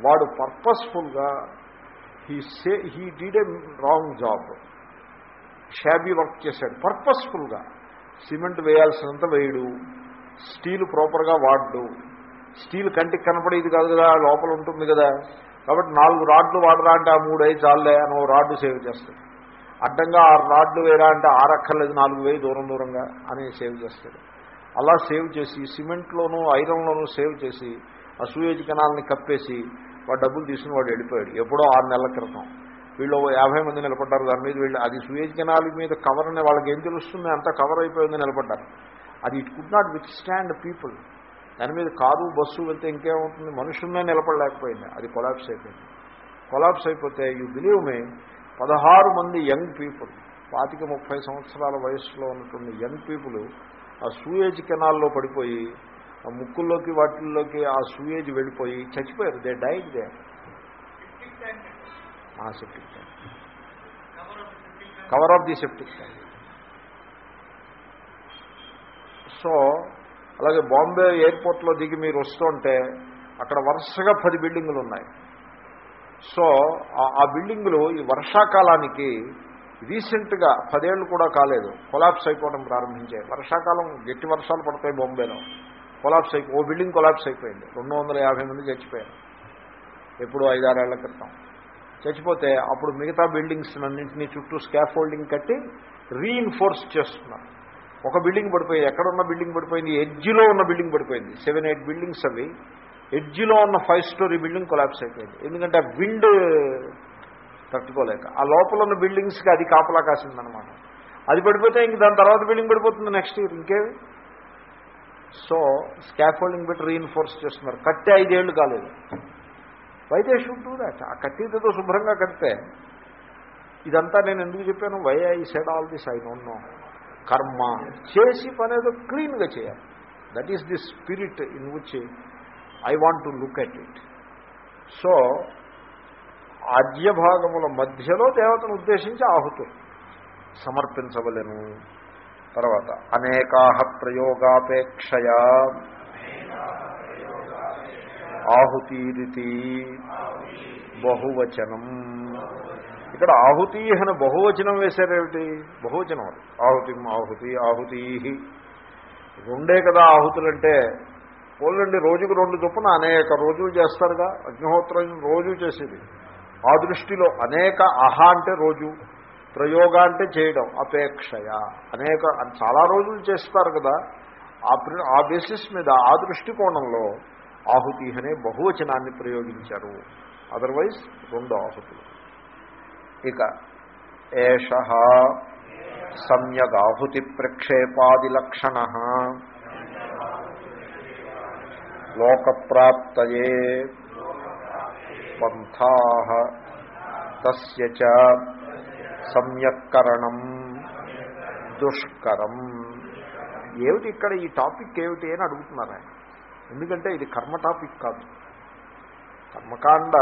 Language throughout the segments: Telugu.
వాడు పర్పస్ఫుల్గా he say he did a wrong job. Shabby work చేశాడు. పర్పస్ఫుల్గా. సిమెంట్ వేయాల్సినంత వేయడు. స్టీల్ ప్రాపర్గా వాడు స్టీల్ కంటికి కనపడేది కాదు కదా లోపల ఉంటుంది కదా. కాబట్టి నాలుగు రాడ్లు వాడరా అంటే ఆ మూడు అయి చాలే అని ఓ రాడ్డు సేవ్ చేస్తాడు. అడ్డంగా ఆరు రాడ్లు వేరా అంటే ఆరక్కర్లేదు నాలుగు వేయి దూరం దూరంగా అని సేవ్ చేస్తాడు. అలా సేవ్ చేసి సిమెంట్లోనూ ఐరన్లోనూ సేవ్ చేసి ఆ సూయేజ్ కణాలని కప్పేసి వాడు డబ్బులు తీసుకుని వాడు వెళ్ళిపోయాడు. ఎప్పుడో ఆరు నెలల క్రితం. వీళ్ళు యాభై మంది నిలబడ్డారు. దాని మీద వీళ్ళు అది సూయేజ్ కెనాల్ మీద కవర్ అనే వాళ్ళకి ఏం తెలుస్తుంది? అంతా కవర్ అయిపోయింది నిలబడ్డారు. అది it could not withstand people దాని మీద కారు బస్సు వెళ్తే ఇంకేమవుతుంది మనుషులనే నిలబడలేకపోయింది. అది కొలాప్స్ అయిపోయింది. కొలాప్స్ అయిపోతే యూ బిలీవ్ మే పదహారు మంది యంగ్ పీపుల్ పాతిక ముప్పై సంవత్సరాల వయసులో ఉన్నటువంటి యంగ్ పీపుల్ ఆ సూయేజ్ కెనాల్లో పడిపోయి ఆ ముక్కుల్లోకి వాటిల్లోకి ఆ సూయేజ్ వెళ్ళిపోయి చచ్చిపోయారు. దే డైట్ దే ఆ septic tank cover of the septic tank so అలాగే బాంబే ఎయిర్పోర్ట్లో దిగి మీరు వస్తుంటే అక్కడ వరుసగా పది బిల్డింగులు ఉన్నాయి. సో ఆ- ఆ బిల్డింగులు ఈ వర్షాకాలానికి రీసెంట్గా పదేళ్ళు కూడా కాలేదు. కొలాప్స్ అయిపోవడం ప్రారంభించాయి. వర్షాకాలం గట్టి వర్షాలు పడతాయి బాంబేలో. కొలాప్స్ అయిపో ఓ బిల్డింగ్ కొలాప్స్ అయిపోయింది. రెండు వందల యాభై మంది చచ్చిపోయారు. ఎప్పుడు ఐదారేళ్ళ క్రితం. చచ్చిపోతే అప్పుడు మిగతా బిల్డింగ్స్ అన్నింటినీ చుట్టూ స్కాఫోల్డింగ్ కట్టి రీఇన్ఫోర్స్ చేస్తున్నారు. ఒక బిల్డింగ్ పడిపోయింది ఎక్కడున్న బిల్డింగ్ పడిపోయింది? ఎడ్జిలో ఉన్న బిల్డింగ్ పడిపోయింది. సెవెన్ ఎయిట్ బిల్డింగ్స్ అవి. ఎడ్జిలో ఉన్న ఫైవ్ స్టోరీ బిల్డింగ్ కొలాప్స్ అయిపోయింది. ఎందుకంటే ఆ విండ్ తట్టుకోలేక. ఆ లోపల ఉన్న బిల్డింగ్స్కి అది కాపలా కాసిందనమాట అది పడిపోతే ఇంక దాని తర్వాత బిల్డింగ్ పడిపోతుంది నెక్స్ట్ ఇయర్ ఇంకేవి? సో స్కాఫోల్డింగ్ పెట్టి రీఇన్ఫోర్స్ చేస్తున్నారు. కట్టే ఐదేళ్ళు కాలేదు. వైదే షుడ్ ఆ కట్టేదో శుభ్రంగా కడితే. ఇదంతా నేను ఎందుకు చెప్పాను? Why I said all this I don't know కర్మ. చేసి పని ఏదో క్లీన్గా చేయాలి. That is the spirit in which I want to look at it so ఆద్య భాగముల మధ్యలో దేవతను ఉద్దేశించి ఆహుతులు సమర్పించవలను. తర్వాత అనేకాహ ప్రయోగాపేక్షయా ఆహుతీరితి బహువచనం. ఇక్కడ ఆహుతి అని బహువచనం వేశారేమిటి? బహువచనం అది. ఆహుతి ఆహుతి ఆహుతీ రెండే కదా ఆహుతులంటే. పోలండి రోజుకు రెండు చొప్పున అనేక రోజులు చేస్తారుగా. అగ్నిహోత్రం రోజు చేసేది. ఆ దృష్టిలో అనేక అహ అంటే రోజు. ప్రయోగ అంటే చేయడం అపేక్షయ. అనేక చాలా రోజులు చేస్తారు కదా. ఆ ఆ బేసిస్ మీద ఆ దృష్టికోణంలో ఆహుతి అనే బహువచనాన్ని ప్రయోగించారు. అదర్వైజ్ రెండు ఆహుతులు. ఇక ఏష సమ్యగాహుతి ప్రక్షేపాది లక్షణ లోకప్రాప్తయే పంథా తస్య చ సమ్యక్కరణం దుష్కరం. ఏమిటి ఇక్కడ ఈ టాపిక్ ఏమిటి అని అడుగుతున్నారు ఆయన. ఎందుకంటే ఇది కర్మ టాపిక్ కాదు. కర్మకాండ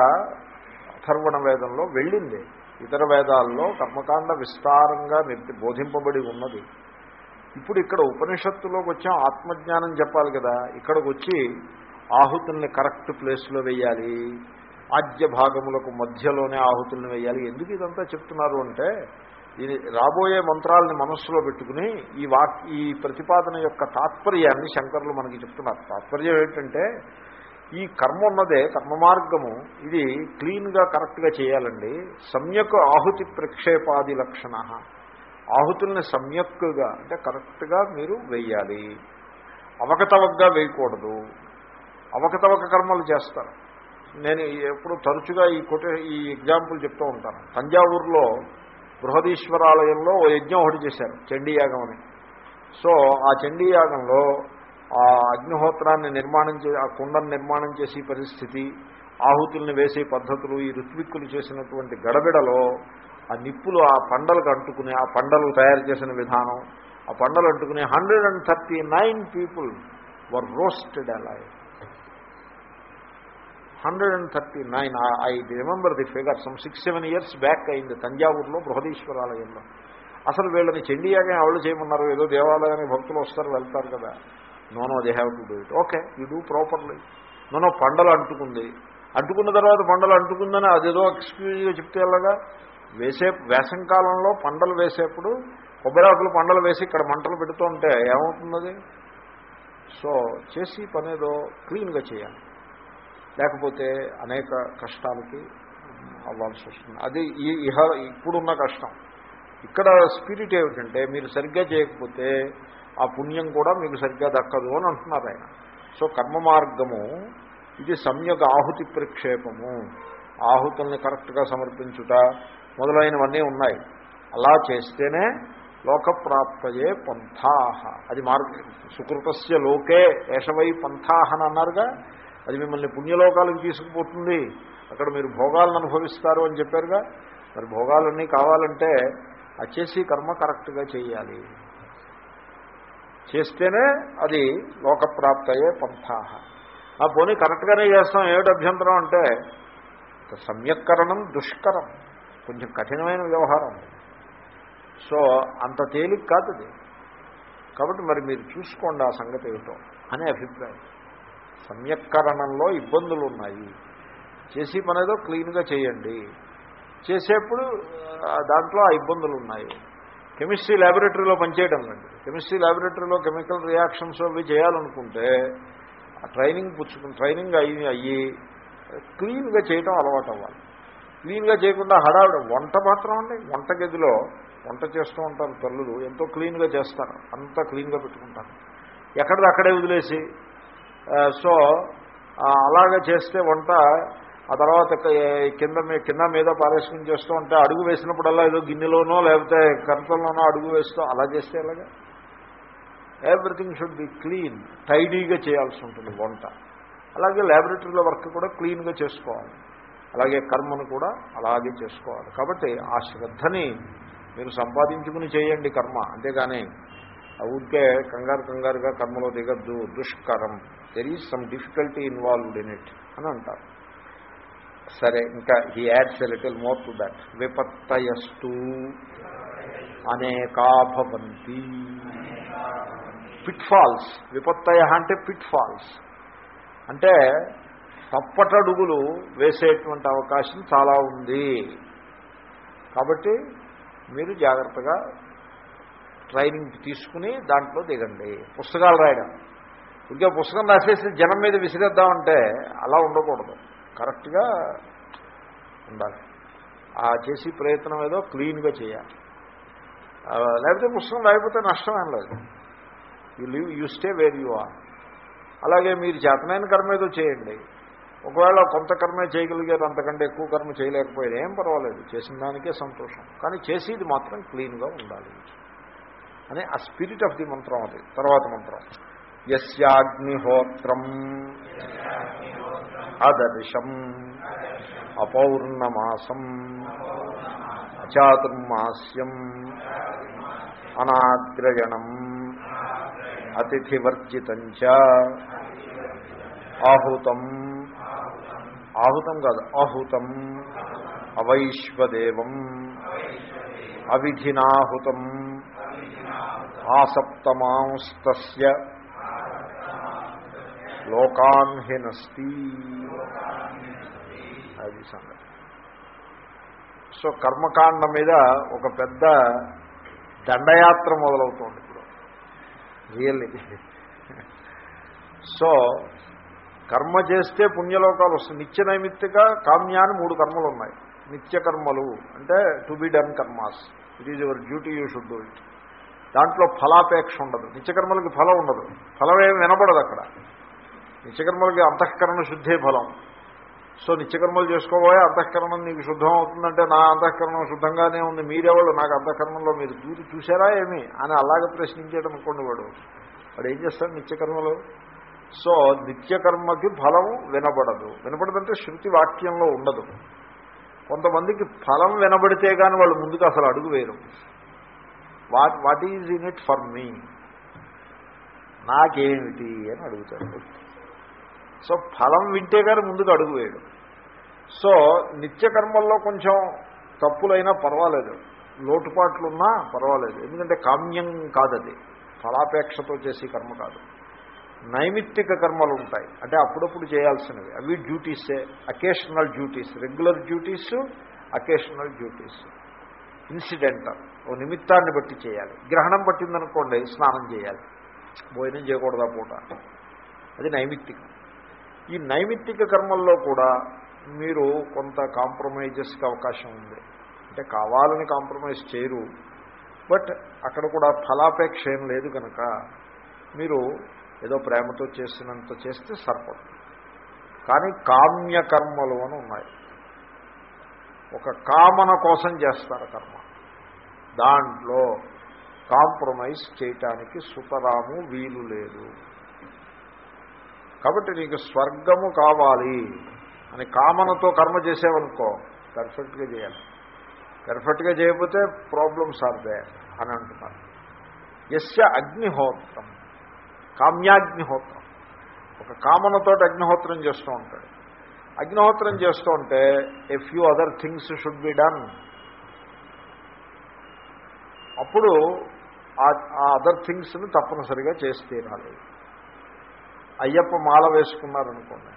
అథర్వణ వేదంలో వెళ్ళింది. ఇతర వేదాల్లో కర్మకాండ విస్తారంగా బోధింపబడి ఉన్నది. ఇప్పుడు ఇక్కడ ఉపనిషత్తులోకి వచ్చాం ఆత్మజ్ఞానం చెప్పాలి కదా. ఇక్కడికి వచ్చి ఆహుతుల్ని కరెక్ట్ ప్లేస్లో వేయాలి. ఆద్య భాగములకు మధ్యలోనే ఆహుతుల్ని వేయాలి. ఎందుకు ఇదంతా చెప్తున్నారు అంటే ఇది రాబోయే మంత్రాలని మనస్సులో పెట్టుకుని ఈ వాక్ ఈ ప్రతిపాదన యొక్క తాత్పర్యాన్ని శంకర్లు మనకి చెప్తున్నారు. తాత్పర్యం ఏంటంటే ఈ కర్మ ఉన్నదే కర్మ మార్గము ఇది క్లీన్గా కరెక్ట్గా చేయాలండి. సమ్యక్ ఆహుతి ప్రక్షేపాది లక్షణ. ఆహుతుల్ని సమ్యక్గా అంటే కరెక్ట్గా మీరు వేయాలి. అవకతవకగా వేయకూడదు. అవకతవక కర్మలు చేస్తారు. నేను ఎప్పుడు తరచుగా ఈ కొటే ఈ ఎగ్జాంపుల్ చెప్తూ ఉంటాను. తంజావూరులో బృహదీశ్వరాలయంలో ఓ యజ్ఞం ఒకటి చేశారు చండీయాగం అని. సో ఆ చండీయాగంలో ఆ అగ్నిహోత్రాన్ని నిర్మాణం చే ఆ కుండను నిర్మాణం చేసే పరిస్థితి ఆహుతుల్ని వేసే పద్ధతులు ఈ ఋత్విక్కులు చేసినటువంటి గడబిడలో ఆ నిప్పులు ఆ పండలకు అంటుకునే ఆ పండలు తయారు చేసిన విధానం ఆ పండలు అంటుకునే hundred and thirty nine people were roasted alive hundred and thirty nine. I remember the figure some six seven years back అయింది తంజావూరులో బృహదీశ్వరాలయంలో. అసలు వీళ్ళని చండీయాగా ఎవరు చేయమన్నారు. ఏదో దేవాలయానికి భక్తులు వస్తారు వెళ్తారు కదా. No no they have to do it okay you do properly no పండలు అంటుకుంది. అంటుకున్న తర్వాత పండలు అంటుకుందని అదేదో ఎక్స్క్యూజ్గా చెప్తే ఎలాగా? వేసే వేసంకాలంలో పండలు వేసేప్పుడు కొబ్బరాకులు పండలు వేసి ఇక్కడ మంటలు పెడుతూ ఉంటే ఏమవుతున్నది? సో చేసి పనేదో క్లీన్గా చేయాలి. లేకపోతే అనేక కష్టాలకి అవ్వాల్సి వస్తుంది. అది ఈ ఇహ ఇప్పుడున్న కష్టం. ఇక్కడ స్పిరిట్ ఏమిటంటే మీరు సరిగ్గా చేయకపోతే ఆ పుణ్యం కూడా మీకు సరిగ్గా దక్కదు అని అంటున్నారు ఆయన. సో కర్మ మార్గము ఇది సమ్యక్ ఆహుతి ప్రక్షేపము. ఆహుతుల్ని కరెక్ట్గా సమర్పించుట మొదలైనవన్నీ ఉన్నాయి. అలా చేస్తేనే లోకప్రాప్తయే పంథాహ అది మార్గ సుకృతస్య లోకే ఏషవై పంథాహ అని అన్నారుగా అది మిమ్మల్ని పుణ్యలోకాలకు తీసుకుపోతుంది. అక్కడ మీరు భోగాలను అనుభవిస్తారు అని చెప్పారుగా. మరి భోగాలన్నీ కావాలంటే వచ్చేసి కర్మ కరెక్ట్గా చేయాలి. చేస్తేనే అది లోకప్రాప్తయే పంథాహ. ఆ పోనీ కరెక్ట్గానే చేస్తాం ఏమిటి అభ్యంతరం అంటే సమ్యక్కరణం దుష్కరం. కొంచెం కఠినమైన వ్యవహారం. సో అంత తేలిక కాదు కాబట్టి మరి మీరు చూసుకోండి ఆ సంగతి ఏమిటో అనే అభిప్రాయం. సమ్యక్కరణంలో ఇబ్బందులు ఉన్నాయి చేసి పనేదో క్లీన్గా చేయండి. చేసేప్పుడు దాంట్లో ఆ ఇబ్బందులు ఉన్నాయి కెమిస్ట్రీ ల్యాబొరేటరీలో పనిచేయడం అండి కెమిస్ట్రీ ల్యాబొరేటరీలో కెమికల్ రియాక్షన్స్ అవి చేయాలనుకుంటే ఆ ట్రైనింగ్ పుచ్చుకుని ట్రైనింగ్ అయ్యి అయ్యి క్లీన్గా చేయటం అలవాటు అవ్వాలి క్లీన్గా చేయకుండా హడావిడ వంట మాత్రం అండి. వంట గదిలో వంట చేస్తూ ఉంటారు తల్లులు ఎంతో క్లీన్గా చేస్తారు. అంతా క్లీన్గా పెట్టుకుంటారు. ఎక్కడిది అక్కడే వదిలేసి సో అలాగే చేస్తే వంట ఆ తర్వాత కింద కింద మీద పారేసుకుని చేస్తూ ఉంటే అడుగు వేసినప్పుడల్లా ఏదో గిన్నెలోనో లేకపోతే కర్తల్లోనో అడుగు వేస్తూ అలా చేస్తే అలాగే ఎవ్రీథింగ్ షుడ్ బి క్లీన్ టైడీగా చేయాల్సి ఉంటుంది వంట. అలాగే ల్యాబొరేటరీలో వర్క్ కూడా క్లీన్గా చేసుకోవాలి. అలాగే కర్మను కూడా అలాగే చేసుకోవాలి. కాబట్టి ఆ శ్రద్ధని మీరు సంపాదించుకుని చేయండి కర్మ అంతేగాని ఊరికే కంగారు కంగారుగా కర్మలో దిగద్దు దుష్కరం. There is some difficulty involved in it అని అంటారు. సరే ఇంకా he adds a little more to that విపత్తయస్తు అనేకాభవంతి. పిట్ ఫాల్స్ విపత్తయ అంటే పిట్ ఫాల్స్ అంటే తప్పటడుగులు వేసేటువంటి అవకాశం చాలా ఉంది. కాబట్టి మీరు జాగ్రత్తగా ట్రైనింగ్ తీసుకుని దాంట్లో దిగండి. పుస్తకాలు రాయడం. ఇంకా పుస్తకం రాసేసి జనం మీద విసిరేద్దామంటే అలా ఉండకూడదు. కరెక్ట్గా ఉండాలి. ఆ చేసి ప్రయత్నం ఏదో క్లీన్గా చేయాలి. లేకపోతే పుస్తకం రాయకపోతే నష్టం ఏం లేదు. You live you stay where you are అలాగే మీరు చేతనైన కర్మ ఏదో చేయండి. ఒకవేళ కొంత కర్మే చేయగలిగారు అంతకంటే ఎక్కువ కర్మ చేయలేకపోయారు ఏం పర్వాలేదు. చేసిన దానికే సంతోషం. కానీ చేసేది మాత్రం క్లీన్గా ఉండాలి. అనే ఆ స్పిరిట్ ఆఫ్ ది మంత్రం అది తర్వాత మంత్రం. యస్యాగ్నిహోత్రం. అదర్శం. అపౌర్ణమాసం. అచాతుర్మాస్యం. అనాగ్రయణం. అతిథివర్జితం చ ఆహుతం. ఆహుతం కాదు ఆహుతం అవైశ్వదేవం. అవిధినాహుతం. ఆసప్తమాంస్త లోకాన్ హినస్తి అది సంగతి. సో కర్మకాండ మీద ఒక పెద్ద దండయాత్ర మొదలవుతోంది ఇప్పుడు. రియల్లీ సో కర్మ చేస్తే పుణ్యలోకాలు వస్తాయి. నిత్య నైమిత్తిక కామ్యాన్ని మూడు కర్మలు ఉన్నాయి. నిత్య కర్మలు అంటే to be done karmas. It is your duty you should do it దాంట్లో ఫలాపేక్ష ఉండదు. నిత్యకర్మలకి ఫలం ఉండదు. ఫలం ఏమి వినపడదు అక్కడ. నిత్యకర్మలకి అంతఃకరణ శుద్ధే ఫలం. సో నిత్యకర్మలు చేసుకోబోయే అంతఃకరణం నీకు శుద్ధం అవుతుందంటే నా అంతఃకరణం శుద్ధంగానే ఉంది. మీరెవళ్ళు? నాకు అంతఃకరణంలో మీరు దూరి చూసారా ఏమి? అని అలాగే ప్రశ్నించేయడం అనుకోండి వాడు. వాడు ఏం చేస్తాడు నిత్యకర్మలు? సో నిత్యకర్మకి ఫలం వినబడదు. వినపడదంటే శృతి వాక్యంలో ఉండదు. కొంతమందికి ఫలం వినబడితే కానీ వాళ్ళు ముందుకు అసలు అడుగు వేయరు. What what is in it for me? నాకేమిటి అని అడుగుతాడు. సో ఫలం వింటే గారు ముందుకు అడుగు వేయడు. సో నిత్యకర్మల్లో కొంచెం తప్పులైనా పర్వాలేదు. లోటుపాట్లున్నా పర్వాలేదు. ఎందుకంటే కామ్యం కాదది. ఫలాపేక్షతో చేసే కర్మ కాదు. నైమిత్తిక కర్మలు ఉంటాయి. అంటే అప్పుడప్పుడు చేయాల్సినవి. అవి డ్యూటీసే occasional duties regular duties occasional duties incidental ఓ నిమిత్తాన్ని బట్టి చేయాలి. గ్రహణం పట్టిందనుకోండి స్నానం చేయాలి. భోజనం చేయకూడదా పూట? అది నైమిత్తికం. ఈ నైమిత్తిక కర్మల్లో కూడా మీరు కొంత కాంప్రమైజెస్కి అవకాశం ఉంది. అంటే కావాలని కాంప్రమైజ్ చేయరు. బట్ అక్కడ కూడా ఫలాపేక్ష ఏం లేదు కనుక మీరు ఏదో ప్రేమతో చేసినంత చేస్తే సరిపడుతుంది కానీ కామ్యకర్మలు అని ఉన్నాయి. ఒక కామన కోసం చేస్తారు కర్మ. దాంట్లో కాంప్రమైజ్ చేయటానికి సుతరాము వీలు లేదు. కాబట్టి నీకు స్వర్గము కావాలి అని కామనతో కర్మ చేసేవనుకో పర్ఫెక్ట్గా చేయాలి. పర్ఫెక్ట్గా చేయకపోతే ప్రాబ్లమ్స్ ఆర్ అని అంటున్నారు. ఎస్య అగ్నిహోత్రం కామ్యాగ్నిహోత్రం. ఒక కామనతో అగ్నిహోత్రం చేస్తూ ఉంటాడు. అగ్నిహోత్రం చేస్తూ ఉంటే a few other things should be done అప్పుడు ఆ అదర్ థింగ్స్ని తప్పనిసరిగా చేసి తీరాలి అయ్యప్ప మాల వేసుకున్నారనుకోండి.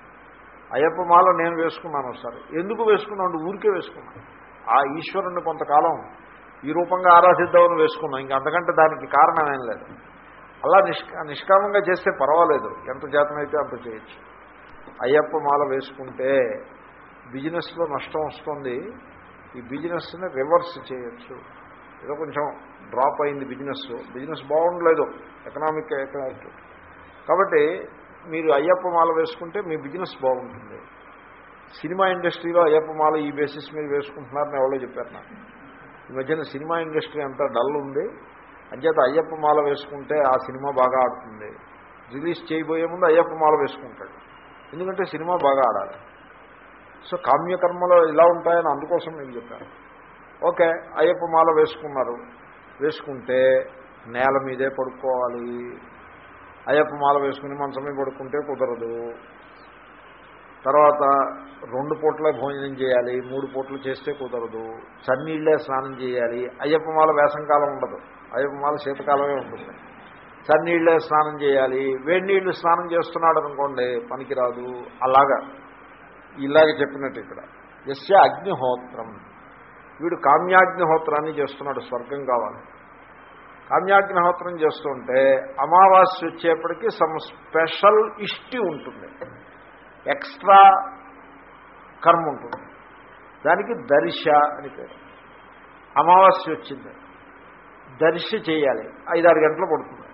అయ్యప్ప మాల నేను వేసుకున్నాను ఒకసారి. ఎందుకు వేసుకున్నాను ఊరికే వేసుకున్నాను. ఆ ఈశ్వరుని కొంతకాలం ఈ రూపంగా ఆరాధిద్దామని వేసుకున్నాం. ఇంక అంతకంటే దానికి కారణం ఏం లేదు. అలా నిష్కామంగా చేస్తే పర్వాలేదు. ఎంత జాతమైతే అంత చేయొచ్చు. అయ్యప్ప మాల వేసుకుంటే బిజినెస్లో నష్టం వస్తుంది. ఈ బిజినెస్ని రివర్స్ చేయొచ్చు. ఏదో కొంచెం డ్రాప్ అయింది బిజినెస్. బిజినెస్ బాగుండలేదు. Economic economic. కాబట్టి మీరు అయ్యప్ప మాల వేసుకుంటే మీ బిజినెస్ బాగుంటుంది. సినిమా ఇండస్ట్రీలో అయ్యప్ప మాల ఈ బేసిస్ మీద వేసుకుంటున్నారని ఎవరో చెప్పారు నాకు. ఈ మధ్యన సినిమా ఇండస్ట్రీ అంతా డల్ ఉంది. అంచేత అయ్యప్ప మాల వేసుకుంటే ఆ సినిమా బాగా ఆడుతుంది. రిలీజ్ చేయబోయే ముందు అయ్యప్ప మాల వేసుకుంటాడు. ఎందుకంటే సినిమా బాగా ఆడాలి. సో కామ్యకర్మలో ఇలా ఉంటాయని అందుకోసం నేను చెప్పాను. ఓకే అయ్యప్ప మాల వేసుకున్నారు. వేసుకుంటే నేల మీదే పడుకోవాలి. అయ్యప్ప మాల వేసుకుని మంచమే పడుకుంటే కుదరదు. తర్వాత రెండు పూట్లే భోజనం చేయాలి మూడు పూటలు చేస్తే కుదరదు. చన్నీళ్ళే స్నానం చేయాలి. అయ్యప్ప మాల వేసంకాలం ఉండదు. అయ్యప్ప మాల శీతకాలమే ఉంటుంది. చన్నీళ్ళే స్నానం చేయాలి. వేడి నీళ్ళు స్నానం చేస్తున్నాడు అనుకోండి పనికిరాదు. అలాగా. ఇలాగ చెప్పినట్టు ఇక్కడ. ఎస్య అగ్నిహోత్రం. వీడు కామ్యాగ్నిహోత్రాన్ని చేస్తున్నాడు స్వర్గం కావాలి. కామ్యాగ్నిహోత్రం చేస్తుంటే అమావాస్య వచ్చేప్పటికీ సమ్ స్పెషల్ ఇష్టి ఉంటుంది. ఎక్స్ట్రా కర్మ ఉంటుంది. దానికి దర్శ అని పేరు. అమావాస్య వచ్చింది. దర్శ చేయాలి. ఐదారు గంటలు పడుతుంది.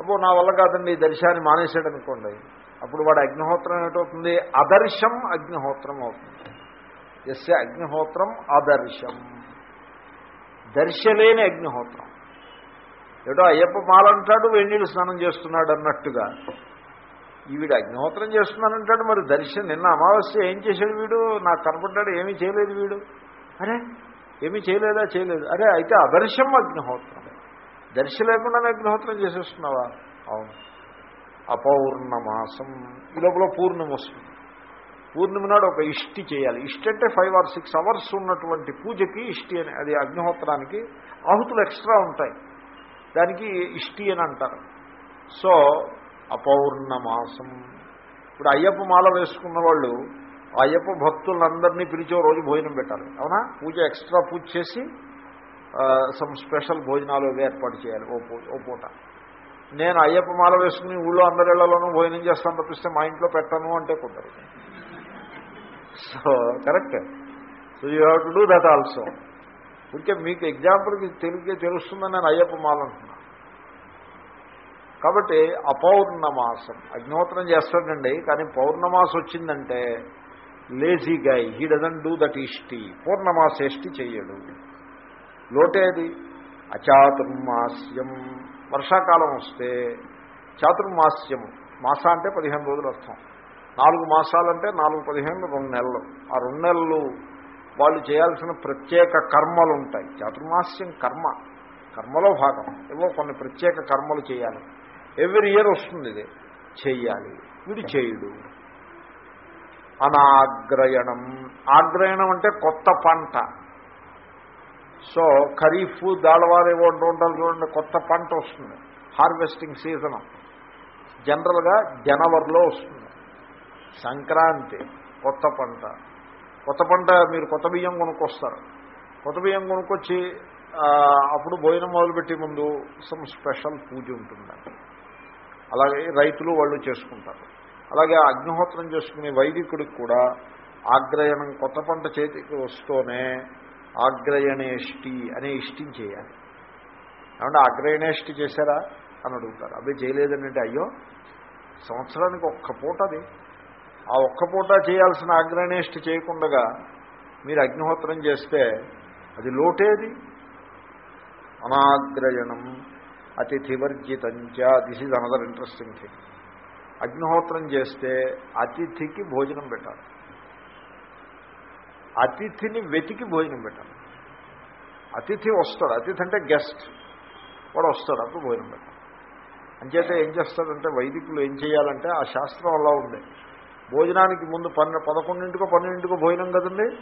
అప్పుడు నా వల్ల కాదండి ఈ దర్శాన్ని మానేసాడు అనుకోండి అప్పుడు వాడు అగ్నిహోత్రం ఏమిటవుతుంది? అదర్శం అగ్నిహోత్రం అవుతుంది. ఎస్య అగ్నిహోత్రం అదర్శం దర్శలేని అగ్నిహోత్రం ఏటో అయ్యప్ప మాలంటాడు వెన్నీళ్ళు స్నానం చేస్తున్నాడు అన్నట్టుగా. వీడు అగ్నిహోత్రం చేస్తున్నానంటాడు మరి దర్శనం నిన్న అమావాస్య ఏం చేశాడు వీడు? నాకు కనపడ్డాడు ఏమీ చేయలేదు వీడు. అరే ఏమీ చేయలేదా? చేయలేదు. అరే అయితే అదర్శం అగ్నిహోత్రం. దర్శ లేకుండానే అగ్నిహోత్రం చేసేస్తున్నావా? అవును. అపౌర్ణమాసం. ఈ లోపల పూర్ణం వస్తుంది పూర్ణిమ నాడు ఒక ఇష్టి చేయాలి. ఇష్టి అంటే ఫైవ్ ఆర్ సిక్స్ అవర్స్ ఉన్నటువంటి పూజకి ఇష్టి అని అది అగ్నిహోత్రానికి ఆహుతులు ఎక్స్ట్రా ఉంటాయి. దానికి ఇష్టి అని అంటారు. సో అపౌర్ణమాసం. ఇప్పుడు అయ్యప్ప మాల వేసుకున్న వాళ్ళు అయ్యప్ప భక్తులందరినీ పిలిచే రోజు భోజనం పెట్టాలి. అవునా? పూజ ఎక్స్ట్రా పూజ చేసి సమ్ స్పెషల్ భోజనాలు ఏర్పాటు చేయాలి. ఓ ఓ పూట. నేను అయ్యప్ప మాల వేసుకుని ఊళ్ళో అందరిళ్ళలోనూ భోజనం చేస్తాను తప్పిస్తే మా ఇంట్లో పెట్టను అంటే కుదరదు. So correct so you have to do that also ఇంకే మీకు ఎగ్జాంపుల్కి తెలిగే తెలుస్తుందని నేను అయ్యప్ప మాలంటున్నా కాబట్టి అపౌర్ణమాసం అగ్నిహోత్రం చేస్తాడండి కానీ పౌర్ణమాసం వచ్చిందంటే lazy guy he doesn't do that ఈష్టి పూర్ణమాసేష్టి చెయ్యడు లోటేది అచాతుర్మాస్యం వర్షాకాలం వస్తే చాతుర్మాస్యం మాస అంటే పదిహేను రోజులు అర్థం నాలుగు మాసాలంటే నాలుగు పదిహేను రెండు నెలలు. ఆ రెండు నెలలు వాళ్ళు చేయాల్సిన ప్రత్యేక కర్మలు ఉంటాయి చాతుర్మాస్యం కర్మ. కర్మలో భాగం. ఏవో కొన్ని ప్రత్యేక కర్మలు చేయాలి. ఎవ్రీ ఇయర్ వస్తుంది ఇది. చేయాలి వీడు చేయుడు. అనాగ్రయణం. ఆగ్రయణం అంటే కొత్త పంట. సో ఖరీఫ్ దాళవారు ఏవో ఉంటూ ఉంటారు చూడండి కొత్త పంట వస్తుంది. Harvesting season. జనరల్గా జనవరిలో వస్తుంది. సంక్రాంతి కొత్త పంట. కొత్త పంట మీరు కొత్త బియ్యం కొనుక్కొస్తారు. కొత్త బియ్యం కొనుక్కొచ్చి అప్పుడు భోజనం మొదలుపెట్టే ముందు సమ్ స్పెషల్ పూజ ఉంటుంది అలాగే రైతులు వాళ్ళు చేసుకుంటారు. అలాగే అగ్నిహోత్రం చేసుకునే వైదికుడికి కూడా ఆగ్రయణం కొత్త పంట చేతికి వస్తూనే ఆగ్రయణేష్టి అనే ఇష్టం చేయాలి. ఏమంటే ఆగ్రయణేష్టి చేశారా అని అడుగుతారు. అవి చేయలేదనంటే అయ్యో సంవత్సరానికి ఒక్క పూట అది. ఆ ఒక్క పూట చేయాల్సిన ఆగ్రహణేష్టి చేయకుండా మీరు అగ్నిహోత్రం చేస్తే అది లోటేది? అనాగ్రయణం అతిథివర్జితంచ this is another interesting thing అగ్నిహోత్రం చేస్తే అతిథికి భోజనం పెట్టాలి. అతిథిని వెతికి భోజనం పెట్టాలి. అతిథి వస్తాడు. అతిథి అంటే గెస్ట్ వాడు వస్తాడు అప్పుడు భోజనం పెట్టాలి. అంచేతే ఏం చేస్తాడంటే వైదికులు ఏం చేయాలంటే ఆ శాస్త్రం అలా ఉంది. భోజనానికి ముందు పన్నె పదకొండింటికో పన్నెండింటికో భోజనం కదండి?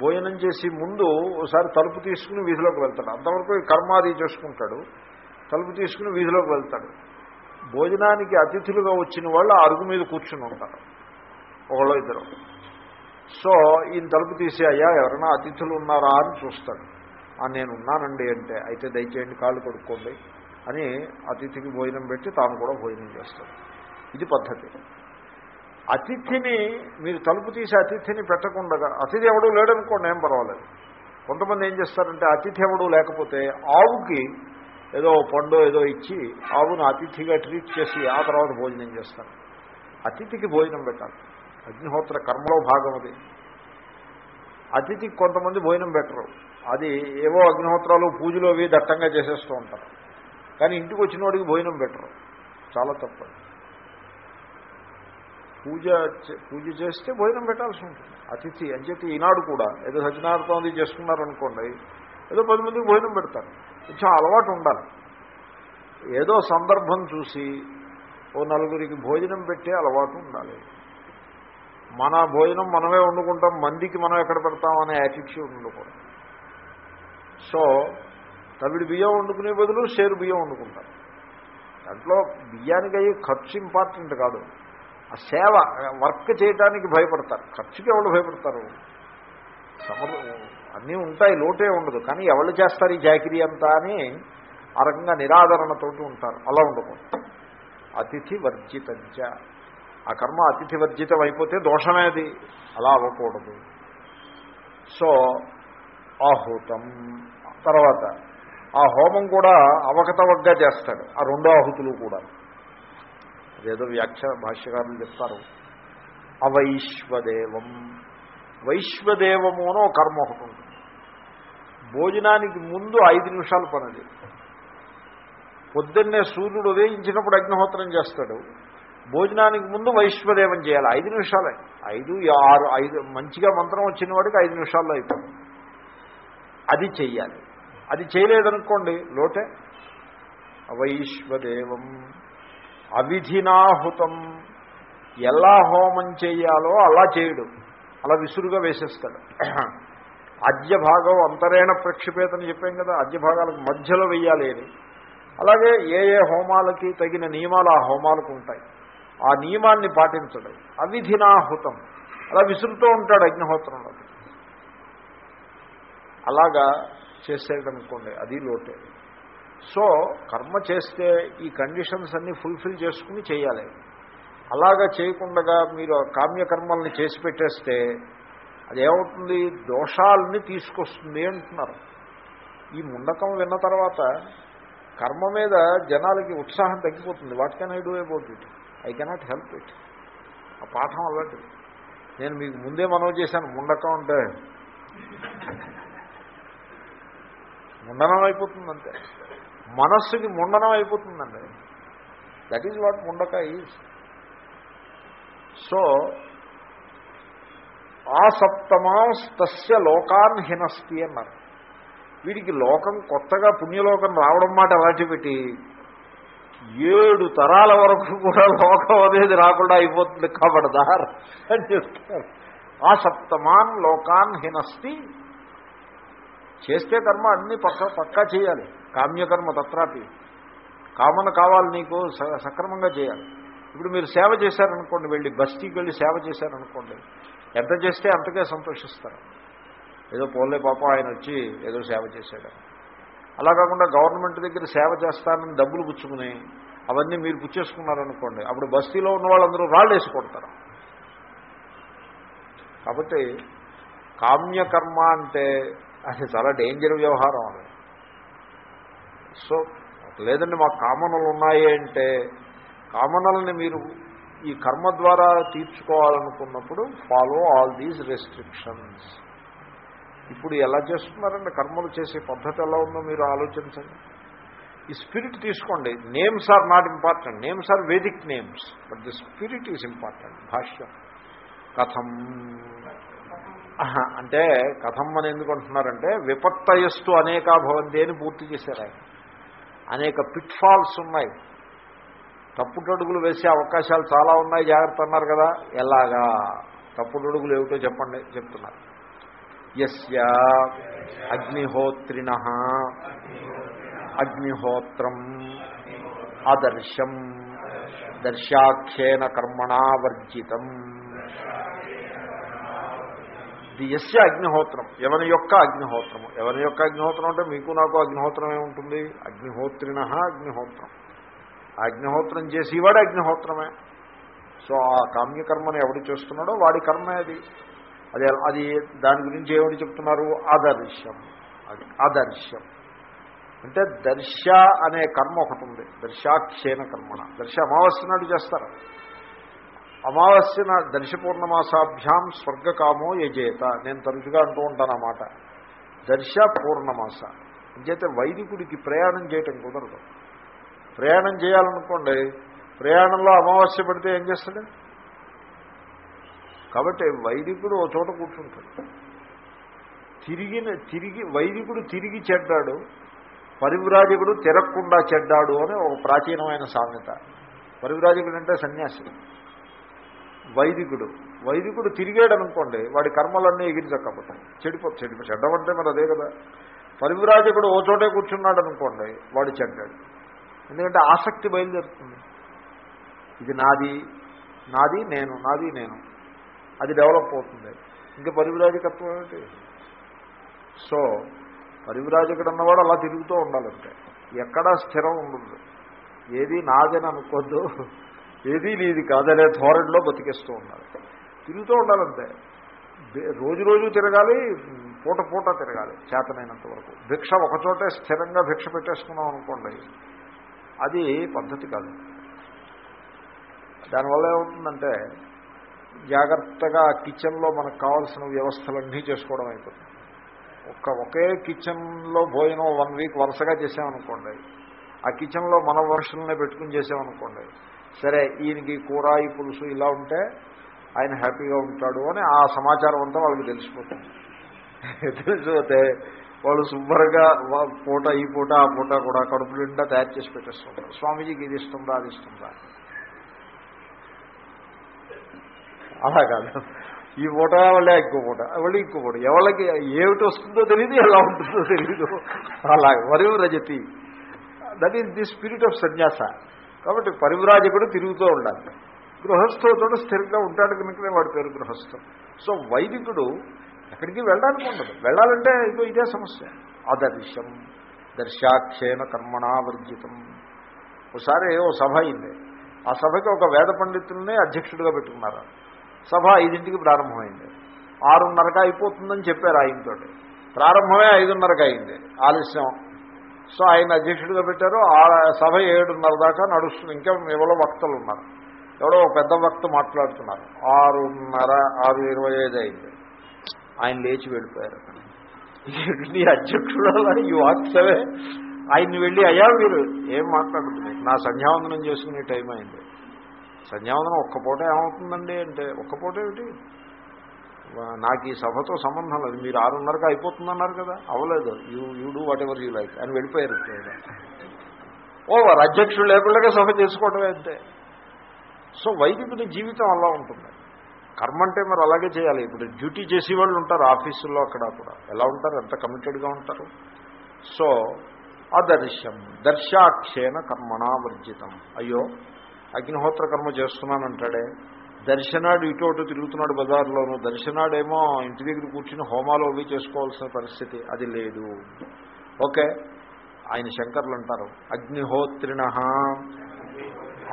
భోజనం చేసి ముందు ఒకసారి తలుపు తీసుకుని వీధిలోకి వెళ్తాడు. అంతవరకు కర్మాది చేసుకుంటాడు. తలుపు తీసుకుని వీధిలోకి వెళ్తాడు. భోజనానికి అతిథులుగా వచ్చిన వాళ్ళు అరుగు మీద కూర్చుని ఉంటారు. ఒకళ్ళు ఇద్దరు. సో ఈయన తలుపు తీసి అయ్యా ఎవరైనా అతిథులు ఉన్నారా? అని చూస్తాడు. "ఆ, నేను ఉన్నానండి అంటే అయితే దయచేయండి కాళ్ళు కొడుక్కోండి అని అతిథికి భోజనం పెట్టి తాను కూడా భోజనం చేస్తాడు. ఇది పద్ధతి. అతిథిని మీరు తలుపు తీసి అతిథిని పెట్టకుండా అతిథి ఎవడు లేడనుకోండి ఏం పర్వాలేదు. కొంతమంది ఏం చేస్తారంటే అతిథి ఎవడు లేకపోతే ఆవుకి ఏదో పండు ఏదో ఇచ్చి ఆవును అతిథిగా ట్రీట్ చేసి ఆ తర్వాత భోజనం చేస్తారు. అతిథికి భోజనం పెట్టాలి. అగ్నిహోత్ర కర్మలో భాగం అది. అతిథికి కొంతమంది భోజనం పెట్టరు. అది ఏవో అగ్నిహోత్రాలు పూజలు అవి దట్టంగా చేసేస్తూ ఉంటారు. కానీ ఇంటికి వచ్చిన వాడికి భోజనం పెట్టరు. చాలా తప్పదు పూజ పూజ చేస్తే భోజనం పెట్టాల్సి ఉంటుంది. అతిథి అని చెప్పి ఈనాడు కూడా ఏదో సత్యనారాయణ అది చేసుకున్నారనుకోండి ఏదో పది మందికి భోజనం పెడతారు. కొంచెం అలవాటు ఉండాలి. ఏదో సందర్భం చూసి ఓ నలుగురికి భోజనం పెట్టే అలవాటు ఉండాలి. మన భోజనం మనమే వండుకుంటాం మందికి మనం ఎక్కడ పెడతాం అనే యాటిట్యూడ్ ఉండకూడదు. సో తవిడి బియ్యం వండుకునే బదులు షేరు బియ్యం వండుకుంటారు. దాంట్లో బియ్యానికి అయ్యి ఖర్చు ఇంపార్టెంట్ కాదు. సేవ వర్క్ చేయడానికి భయపడతారు. ఖర్చుకి ఎవరు భయపడతారు? సమర్ అన్నీ ఉంటాయి లోటే ఉండదు. కానీ ఎవరు చేస్తారు ఈ జాకిరీ అంతా అని ఆ రకంగా నిరాదరణతోటి ఉంటారు. అలా ఉండకూడదు. అతిథి వర్జితంచ. ఆ కర్మ అతిథి వర్జితం అయిపోతే దోషమేది అలా అవ్వకూడదు. సో ఆహుతం. తర్వాత ఆ హోమం కూడా అవకతవగ్గా చేస్తాడు. ఆ రెండో ఆహుతులు కూడా. అదేదో వ్యాఖ్య భాష్యకారులు చెప్తారు. అవైశ్వదేవం. వైశ్వదేవము అని ఒక కర్మ ఒకటి ఉంటుంది. భోజనానికి ముందు ఐదు నిమిషాలు పనది. పొద్దున్నే సూర్యుడు ఉదయించినప్పుడు అగ్నిహోత్రం చేస్తాడు. భోజనానికి ముందు వైశ్వదేవం చేయాలి. ఐదు నిమిషాలే. ఐదు ఆరు ఐదు మంచిగా మంత్రం వచ్చిన వాడికి ఐదు నిమిషాల్లో అయిపోతుంది. అది చెయ్యాలి. అది చేయలేదనుకోండి లోటే. అవైశ్వదేవం. అవిధినాహుతం. ఎలా హోమం చేయాలో అలా చేయడు. అలా విసురుగా వేసేస్తాడు. అద్య భాగం అంతరేణ ప్రక్షిపేతని చెప్పాం కదా అద్య భాగాలకు మధ్యలో వెయ్యాలి అని. అలాగే ఏ ఏ హోమాలకి తగిన నియమాలు ఆ హోమాలకు ఉంటాయి. ఆ నియమాన్ని పాటించడం. అవిధినాహుతం. అలా విసురుతూ ఉంటాడు అగ్నిహోత్రంలో అలాగా చేసేటనుకోండి అది లోటే. సో కర్మ చేస్తే ఈ కండిషన్స్ అన్నీ ఫుల్ఫిల్ చేసుకుని చేయాలి. అలాగా చేయకుండా మీరు కామ్యకర్మల్ని చేసి పెట్టేస్తే అదేమవుతుంది? దోషాలని తీసుకొస్తుంది అంటున్నారు. ఈ ముండకం విన్న తర్వాత కర్మ మీద జనాలకి ఉత్సాహం తగ్గిపోతుంది. What can I do about it I cannot help it ఆ పాఠం అలాంటిది. నేను మీకు ముందే మనవి చేశాను ముండకం అంటే. ముండనం అయిపోతుంది అంతే. మనస్సుకి ముండనం అయిపోతుందండి. That is what Mundaka is so ఆ సప్తమాస్తస్య లోకాన్ హినస్తి అన్నారు. వీడికి లోకం కొత్తగా పుణ్యలోకం రావడం మాట అలాంటి పెట్టి ఏడు తరాల వరకు కూడా లోకం అనేది రాకుండా అయిపోతుంది కాబడదార్ అని చెప్తారు. ఆ సప్తమాన్ లోకాన్ హినస్తి చేస్తే కర్మ అన్ని పక్క పక్కా చేయాలి. కామ్యకర్మ తత్రాపి. కామన కావాలి నీకు స- సక్రమంగా చేయాలి. ఇప్పుడు మీరు సేవ చేశారనుకోండి వెళ్ళి బస్తీకి వెళ్ళి సేవ చేశారనుకోండి ఎంత చేస్తే అంతకే సంతోషిస్తారు. ఏదో పోలే పాప ఆయన వచ్చి ఏదో సేవ చేశాడు. అలా కాకుండా గవర్నమెంట్ దగ్గర సేవ చేస్తానని డబ్బులు పుచ్చుకుని అవన్నీ మీరు పుచ్చేసుకున్నారనుకోండి అప్పుడు బస్తీలో ఉన్న వాళ్ళందరూ రాళ్ళు వేసి కొడతారు. కాబట్టి కామ్యకర్మ అంటే అది చాలా డేంజర్ వ్యవహారం అది. సో లేదండి మాకు కామనలు ఉన్నాయి అంటే కామనల్ని మీరు ఈ కర్మ ద్వారా తీర్చుకోవాలనుకున్నప్పుడు ఫాలో ఆల్ దీస్ రెస్ట్రిక్షన్స్ ఇప్పుడు ఎలా చేస్తున్నారండి? కర్మలు చేసే పద్ధతి ఎలా ఉందో మీరు ఆలోచించండి. ఈ స్పిరిట్ తీసుకోండి. Names are not important names are Vedic names but the spirit is important భాష్యం. కథం. అంటే కథం అని ఎందుకు అంటున్నారంటే విపత్తయస్సు అనేకా భవంతి అని పూర్తి చేశారు ఆయన. అనేక పిట్ ఫాల్స్ ఉన్నాయి. తప్పుటడుగులు వేసే అవకాశాలు చాలా ఉన్నాయి జాగ్రత్త అన్నారు కదా. ఎలాగా? తప్పుటడుగులు ఏమిటో చెప్పండి చెప్తున్నారు. యస్య అగ్నిహోత్రిణ అగ్నిహోత్రం అదర్శం దర్శాఖ్యేన కర్మణా వర్జితం. ది యస్య అగ్నిహోత్రం. ఎవరి యొక్క అగ్నిహోత్రము? ఎవరి యొక్క అగ్నిహోత్రం అంటే మీకు నాకు అగ్నిహోత్రం ఏముంటుంది? అగ్నిహోత్రిణ అగ్నిహోత్రం. అగ్నిహోత్రం అగ్నిహోత్రం చేసేవాడు అగ్నిహోత్రమే. సో ఆ కామ్యకర్మను ఎవడు చేస్తున్నాడో వాడి కర్మే అది. అది అది దాని గురించి ఏమిటి చెప్తున్నారు? ఆదర్శం అది ఆదర్శం అంటే దర్శ అనే కర్మ ఒకటి ఉంది. దర్శాక్షేణ కర్మణ. దర్శ అమావాస్య నాడు చేస్తారు. అమావాస్య నాడు దర్శ పూర్ణమాసాభ్యాం స్వర్గకామో యజేత. నేను తరచుగా అంటూ ఉంటాను అన్నమాట దర్శ పూర్ణమాస అంచేతే వైదికుడికి ప్రయాణం చేయటం కుదరదు. ప్రయాణం చేయాలనుకోండి ప్రయాణంలో అమావాస్య పడితే ఏం చేస్తాడు? కాబట్టి వైదికుడు ఓ చోట కూర్చుంటాడు. తిరిగిన తిరిగి వైదికుడు తిరిగి చెడ్డాడు పరివ్రాజకుడు తిరగకుండా చెడ్డాడు అని ఒక ప్రాచీనమైన సామెత. పరివ్రాజకుడు అంటే సన్యాసి. వైదికుడు. వైదికుడు తిరిగాడు అనుకోండి వాడి కర్మలన్నీ ఎగిరిచక్కపోతాయి చెడిపో చెడిపో చెడ్డమంటే మరి అదే కదా. పరివ్రాజకుడు ఓ చోటే కూర్చున్నాడు అనుకోండి వాడు చెడ్డాడు. ఎందుకంటే ఆసక్తి బయలుదేరుతుంది. ఇది నాది నాది నేను నాది నేను. అది డెవలప్ అవుతుంది. ఇంకా పరివిరాజకత్వం ఏమిటి? సో పరివిరాజకుడు అన్నవాడు అలా తిరుగుతూ ఉండాలంటే ఎక్కడా స్థిరం ఉండదు. ఏది నాదని అనుకోద్దు. ఏది ఇది కాదనే ధోరణిలో బతికేస్తూ ఉండాలి తిరుగుతూ ఉండాలంతే. రోజు రోజు తిరగాలి పూట పూట తిరగాలి చేతనైనంత వరకు. భిక్ష ఒకచోటే స్థిరంగా భిక్ష పెట్టేసుకున్నాం అనుకోండి అది పద్ధతి కాదు. దానివల్ల ఏమవుతుందంటే జాగ్రత్తగా కిచెన్లో మనకు కావాల్సిన వ్యవస్థలన్నీ చేసుకోవడం అయిపోతుంది. ఒక్క ఒకే కిచెన్లో భోజనం వన్ వీక్ వరుసగా చేసామనుకోండి ఆ కిచెన్లో మన వర్షంలోనే పెట్టుకుని చేసామనుకోండి సరే ఈయనకి కూర ఈ పులుసు ఇలా ఉంటే ఆయన హ్యాపీగా ఉంటాడు అని ఆ సమాచారం అంతా వాళ్ళకి తెలిసిపోతుంది. తెలిసిపోతే వాళ్ళు శుభ్రంగా పూట ఈ పూట ఆ పూట కూడా కడుపు నిండా తయారు చేసి పెట్టేస్తుంటారు. స్వామీజీకి ఇది ఇస్తుందా అది ఇస్తుందా? అలా కాదు. ఈ పూట వాళ్ళే ఇంకో పూట వాళ్ళు ఇంకో పూట. ఎవరికి ఏమిటి వస్తుందో తెలియదు ఎలా ఉంటుందో తెలియదు అలా Rajathi. That is the spirit of sannyasa కాబట్టి పరివ్రాజకుడు తిరుగుతూ ఉండాలి. గృహస్థులతో స్థిరంగా ఉంటాడు కనుకనే వాడి పేరు గృహస్థం. సో వైదికుడు ఎక్కడికి వెళ్ళడానికి ఉండదు. వెళ్ళాలంటే ఇదో ఇదే సమస్య. అదర్శం దర్శాక్షేణ కర్మణా వర్జితం. ఒకసారి ఓ సభ అయింది. ఆ సభకి ఒక వేద పండితుల్ని అధ్యక్షుడిగా పెట్టుకున్నారు. సభ ఐదింటికి ప్రారంభమైంది. ఆరున్నరకు అయిపోతుందని చెప్పారు ఆయనతోటి. ప్రారంభమే ఐదున్నరకు అయింది. ఆలస్యం. సో ఆయన అధ్యక్షుడిగా పెట్టారు. ఆ సభ ఏడున్నర దాకా నడుస్తుంది. ఇంకా ఎవరో వక్తలు ఉన్నారు ఎవడో ఒక పెద్ద వక్త మాట్లాడుతున్నారు. ఆరున్నర ఆరు ఇరవై ఐదు అయింది. ఆయన లేచి వెళ్ళిపోయారు నీ అధ్యక్షుడు అలా? ఈ వాక్సవే? ఆయన్ని వెళ్ళి అయ్యా మీరు ఏం మాట్లాడుతుంది నా సంధ్యావందనం చేసుకునే టైం అయింది. సంధ్యావందనం ఒక్క పూట ఏమవుతుందండి? అంటే ఒక్క పూట ఏమిటి? నాకు ఈ సభతో సంబంధం లేదు. మీరు ఆరున్నరకు అయిపోతుందన్నారు కదా? అవ్వలేదు. You you do what you like అని వెళ్ళిపోయారు. ఓవర్. అధ్యక్షుడు లేకుండా సభ చేసుకోవటమే అంతే. సో వైదికుడి జీవితం అలా ఉంటుంది. కర్మ అంటే మరి అలాగే చేయాలి. ఇప్పుడు డ్యూటీ చేసేవాళ్ళు ఉంటారు ఆఫీసుల్లో అక్కడ కూడా. ఎలా ఉంటారు? ఎంత కమిటెడ్గా ఉంటారు? సో అదర్శం దర్శాక్షేణ కర్మణా వర్జితం. అయ్యో అగ్నిహోత్ర కర్మ చేస్తున్నానంటాడే. దర్శనాడు ఇటు అటు తిరుగుతున్నాడు బజార్లోను. దర్శనాడేమో ఇంటి దగ్గర కూర్చుని హోమాలు అవి చేసుకోవాల్సిన పరిస్థితి. అది లేదు. ఓకే. ఆయన శంకర్లు అంటారు. అగ్నిహోత్రిణ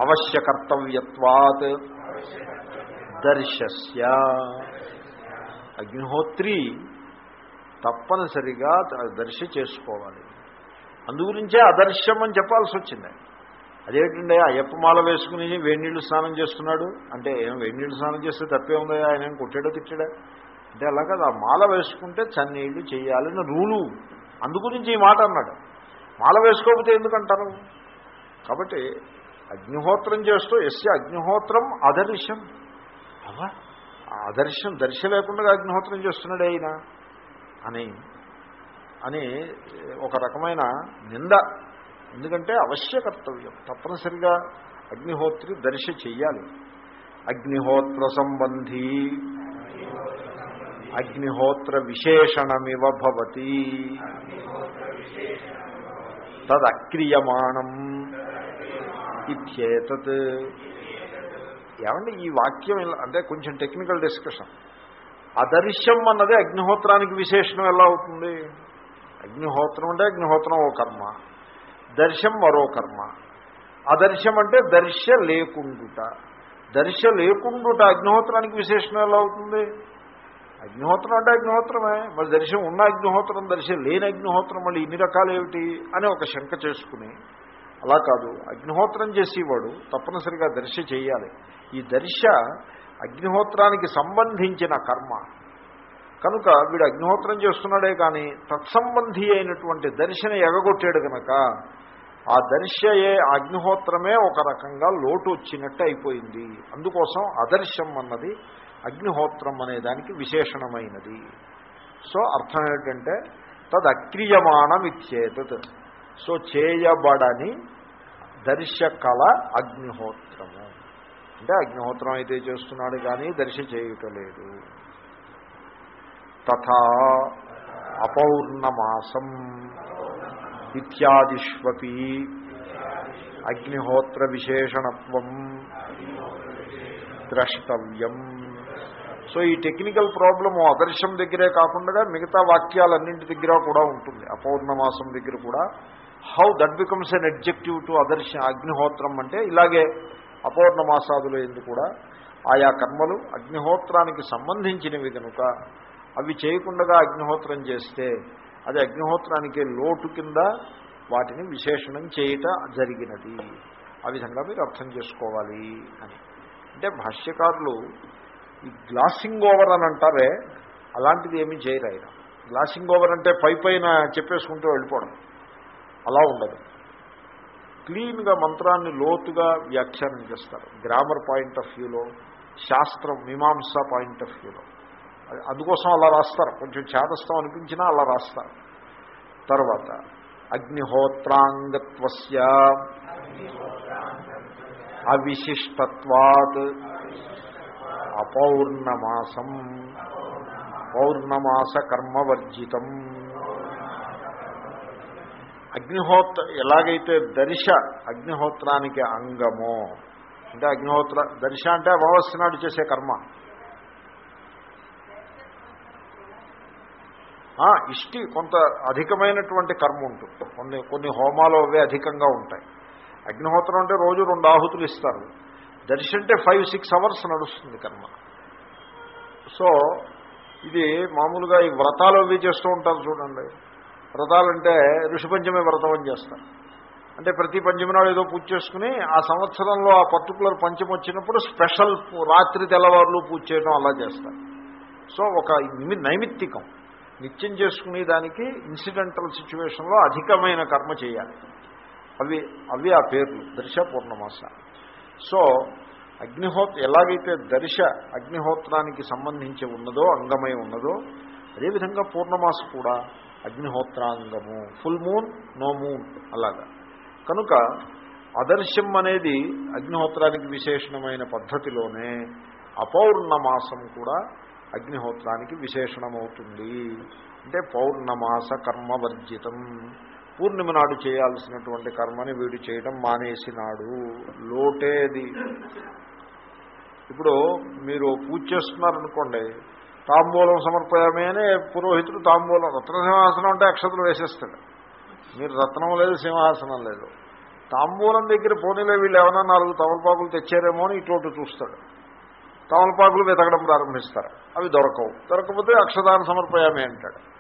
అవశ్య కర్తవ్యత్వాత్ దర్శస్య. అగ్నిహోత్రి తప్పనిసరిగా దర్శ చేసుకోవాలి. అందుగురించే అదర్శం అని చెప్పాల్సి వచ్చింది అదేంటండి అయ్యప్ప మాల వేసుకుని వేడినీళ్ళు స్నానం చేస్తున్నాడు? అంటే ఏం వేడినీళ్ళు స్నానం చేస్తే తప్పే ఉందా? ఆయన ఏం కొట్టాడో తిట్టాడా? అంటే అలా కదా ఆ మాల వేసుకుంటే చన్నీళ్ళు చేయాలని రూలు. అందుగురించి ఈ మాట అన్నాడు. మాల వేసుకోకపోతే ఎందుకంటారు? కాబట్టి అగ్నిహోత్రం చేస్తూ ఎస్య అగ్నిహోత్రం అదర్శం అవా అదర్శం దర్శ లేకుండా అగ్నిహోత్రం చేస్తున్నాడే ఆయన. అని అని ఒక రకమైన నింద ఎందుకంటే అవశ్య కర్తవ్యం. తప్పనిసరిగా అగ్నిహోత్రి దర్శ చెయ్యాలి. అగ్నిహోత్ర సంబంధీ. అగ్నిహోత్ర విశేషణమివ భవతి. తదక్రియమాణం ఇత్యేతత్. ఏమంటే ఈ వాక్యం ఇలా అంటే కొంచెం టెక్నికల్ డిస్కషన్. అదర్శ్యం అన్నదే అగ్నిహోత్రానికి విశేషణం ఎలా అవుతుంది? అగ్నిహోత్రం అంటే అగ్నిహోత్రం ఓ కర్మ. దర్శం మరో కర్మ అదర్శం అంటే దర్శ లేకుండుట. దర్శ లేకుండుట అగ్నిహోత్రానికి విశేషణం ఎలా అవుతుంది? అగ్నిహోత్రం అంటే అగ్నిహోత్రమే. మరి దర్శనం ఉన్న అగ్నిహోత్రం దర్శనం లేని అగ్నిహోత్రం మళ్ళీ ఇన్ని రకాలు ఏమిటి అని ఒక శంక చేసుకుని అలా కాదు. అగ్నిహోత్రం చేసేవాడు తప్పనిసరిగా దర్శ చేయాలి. ఈ దర్శ అగ్నిహోత్రానికి సంబంధించిన కర్మ. కనుక వీడు అగ్నిహోత్రం చేస్తున్నాడే కానీ తత్సంబంధి అయినటువంటి దర్శన ఎగగొట్టాడు కనుక ఆ దర్శయే అగ్నిహోత్రమే ఒక రకంగా లోటు వచ్చినట్టు అయిపోయింది. అందుకోసం అదర్శం అన్నది అగ్నిహోత్రం అనే దానికి విశేషణమైనది. సో అర్థం ఏంటంటే తదక్రియమాణం ఇచ్చేతత్ సో చేయబడని దర్శకళ అగ్నిహోత్రము. అంటే అగ్నిహోత్రం అయితే చేస్తున్నాడు కానీ దర్శ చేయుటలేదు తథా అపౌర్ణమాసం. ఇత్యాదిష్వపి అగ్నిహోత్ర విశేషణత్వం ద్రష్టవ్యం సో ఈ టెక్నికల్ ప్రాబ్లము అదర్శం దగ్గరే కాకుండా మిగతా వాక్యాలన్నింటి దగ్గర కూడా ఉంటుంది. అపౌర్ణమాసం దగ్గర కూడా. How that becomes an adjective to Adarsh అగ్నిహోత్రం అంటే ఇలాగే అపౌర్ణమాసాదులు ఎందుకు కూడా ఆయా కర్మలు అగ్నిహోత్రానికి సంబంధించినవి కనుక అవి చేయకుండా అగ్నిహోత్రం చేస్తే అది అగ్నిహోత్రానికి లోటు కింద వాటిని విశేషణం చేయట జరిగినది. ఆ విధంగా మీరు అర్థం చేసుకోవాలి అని. అంటే భాష్యకారులు ఈ గ్లాసింగ్ ఓవర్ అని అంటారే అలాంటిది ఏమీ చేయరు ఆయన. గ్లాసింగ్ ఓవర్ అంటే పై పైన చెప్పేసుకుంటూ వెళ్ళిపోవడం. అలా ఉండదు. క్లీన్గా మంత్రాన్ని లోతుగా వ్యాఖ్యానం చేస్తారు. గ్రామర్ పాయింట్ ఆఫ్ వ్యూలో శాస్త్రం మీమాంస పాయింట్ ఆఫ్ వ్యూలో. అందుకోసం అలా రాస్తారు. కొంచెం చేతస్థం అనిపించినా అలా రాస్తారు. తర్వాత అగ్నిహోత్రాంగత్వస్య. అవిశిష్టత్వాత్. అపౌర్ణమాసం. పౌర్ణమాస కర్మవర్జితం అగ్నిహోత్ర ఎలాగైతే దర్శ అగ్నిహోత్రానికి అంగమో అంటే అగ్నిహోత్ర దర్శ అంటే అమావాస్య నాడు చేసే కర్మ. ఇష్టి కొంత అధికమైనటువంటి కర్మ ఉంటుంది. కొన్ని కొన్ని హోమాలు అవే అధికంగా ఉంటాయి. అగ్నిహోత్రం అంటే రోజు రెండు ఆహుతులు ఇస్తారు. దర్శ అంటే ఫైవ్ సిక్స్ అవర్స్ నడుస్తుంది కర్మ. సో ఇది మామూలుగా ఈ వ్రతాలు అవి చేస్తూ ఉంటారు చూడండి. వ్రతాలంటే ఋషిపంచమి వ్రతం అని చేస్తారు. అంటే ప్రతి పంచమి నాడు ఏదో పూజ చేసుకుని ఆ సంవత్సరంలో ఆ పర్టికులర్ పంచం వచ్చినప్పుడు స్పెషల్ రాత్రి తెల్లవారులు పూజ చేయడం అలా చేస్తారు. సో ఒక నిమి నైమిత్తికం. నిత్యం చేసుకునే దానికి ఇన్సిడెంటల్ సిచ్యువేషన్లో అధికమైన కర్మ చేయాలి. అవి అవి ఆ పేర్లు దర్శ పూర్ణమాస. సో అగ్నిహోత్ర ఎలాగైతే దర్శ అగ్నిహోత్రానికి సంబంధించి ఉన్నదో అంగమై ఉన్నదో అదేవిధంగా పూర్ణమాస కూడా అగ్నిహోత్రాంగము. ఫుల్ మూన్ నో మూన్ అలాగా. కనుక అదర్శం అనేది అగ్నిహోత్రానికి విశేషణమైన పద్ధతిలోనే అపౌర్ణమాసం కూడా అగ్నిహోత్రానికి విశేషణమవుతుంది. అంటే పౌర్ణమాస కర్మవర్జితం. పూర్ణిమ నాడు చేయాల్సినటువంటి కర్మని వీడు చేయడం మానేసినాడు. లోటేది. ఇప్పుడు మీరు పూజ చేస్తున్నారనుకోండి తాంబూలం సమర్పయామే అని పురోహితుడు తాంబూలం రత్న సింహాసనం అంటే అక్షతలు వేసేస్తాడు. మీరు రత్నం లేదు సింహాసనం లేదు. తాంబూలం దగ్గర పోనీలే వీళ్ళు ఏమైనా నాలుగు తమలపాకులు తెచ్చారేమో అని ఇటు చూస్తాడు. తమలపాకులు వెతకడం ప్రారంభిస్తారు. అవి దొరకవు. దొరకకపోతే అక్షదాన సమర్పయామే అంటాడు.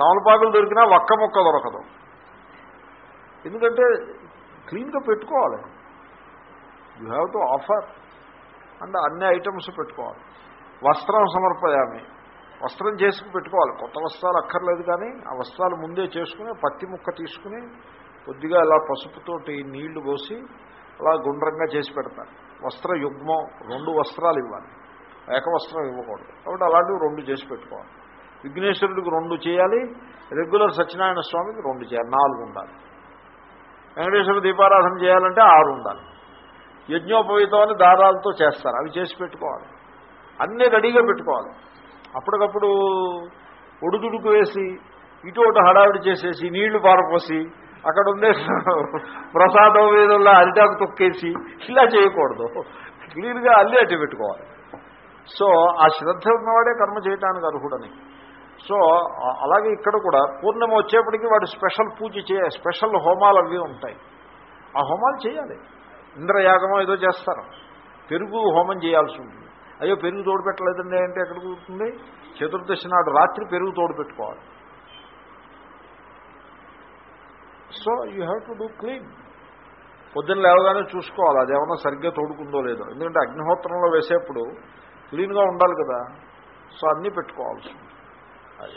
తమలపాకులు దొరికినా ఒక్క మొక్క దొరకదు. ఎందుకంటే క్లీన్గా పెట్టుకోవాలి. You have to offer and అన్ని ఐటమ్స్ పెట్టుకోవాలి. వస్త్రం సమర్పయామి. వస్త్రం చేసుకుని పెట్టుకోవాలి. కొత్త వస్త్రాలు అక్కర్లేదు కానీ ఆ వస్త్రాలు ముందే చేసుకుని పత్తి ముక్క తీసుకుని కొద్దిగా ఇలా పసుపుతోటి నీళ్ళు పోసి అలా గుండ్రంగా చేసి పెడతారు. వస్త్ర యుగ్మం రెండు వస్త్రాలు ఇవ్వాలి. ఏక వస్త్రం ఇవ్వకూడదు. కాబట్టి అలాంటివి రెండు చేసి పెట్టుకోవాలి. విఘ్నేశ్వరుడికి రెండు చేయాలి రెగ్యులర్ సత్యనారాయణ స్వామికి రెండు చేయాలి నాలుగు ఉండాలి. వెంకటేశ్వర దీపారాధన చేయాలంటే ఆరు ఉండాలి. యజ్ఞోపవీతం దారాలతో చేస్తారు అవి చేసి పెట్టుకోవాలి. అన్నీ రెడీగా పెట్టుకోవాలి. అప్పటికప్పుడు ఒడుదుడుకు వేసి ఇటు ఒకటి హడావిడి చేసేసి నీళ్ళు పారపోసి అక్కడ ఉండే ప్రసాదం వేదల్లో అరిటాకు తొక్కేసి ఇలా చేయకూడదు. క్లీన్గా అల్లి అట్టి పెట్టుకోవాలి. సో ఆ శ్రద్ధ ఉన్నవాడే కర్మ చేయటానికి అర్హుడని. సో అలాగే ఇక్కడ కూడా పూర్ణిమ వచ్చేప్పటికీ వాడు స్పెషల్ పూజ చేయ స్పెషల్ హోమాలు అవి ఉంటాయి. ఆ హోమాలు చేయాలి. ఇంద్రయాగమో ఏదో చేస్తారు. పెరుగు హోమం చేయాల్సి ఉంటుంది. అయ్యో పెరుగు తోడు పెట్టలేదండి అంటే ఎక్కడ కుదురుతుంది చతుర్దశి నాడు రాత్రి పెరుగు తోడు పెట్టుకోవాలి. So you have to do clean. పొద్దున్న లేవగానే చూసుకోవాలి అది సరిగ్గా తోడుకుందో లేదో. ఎందుకంటే అగ్నిహోత్రంలో వేసేప్పుడు క్లీన్గా ఉండాలి కదా. సో అన్నీ పెట్టుకోవాల్సి అది.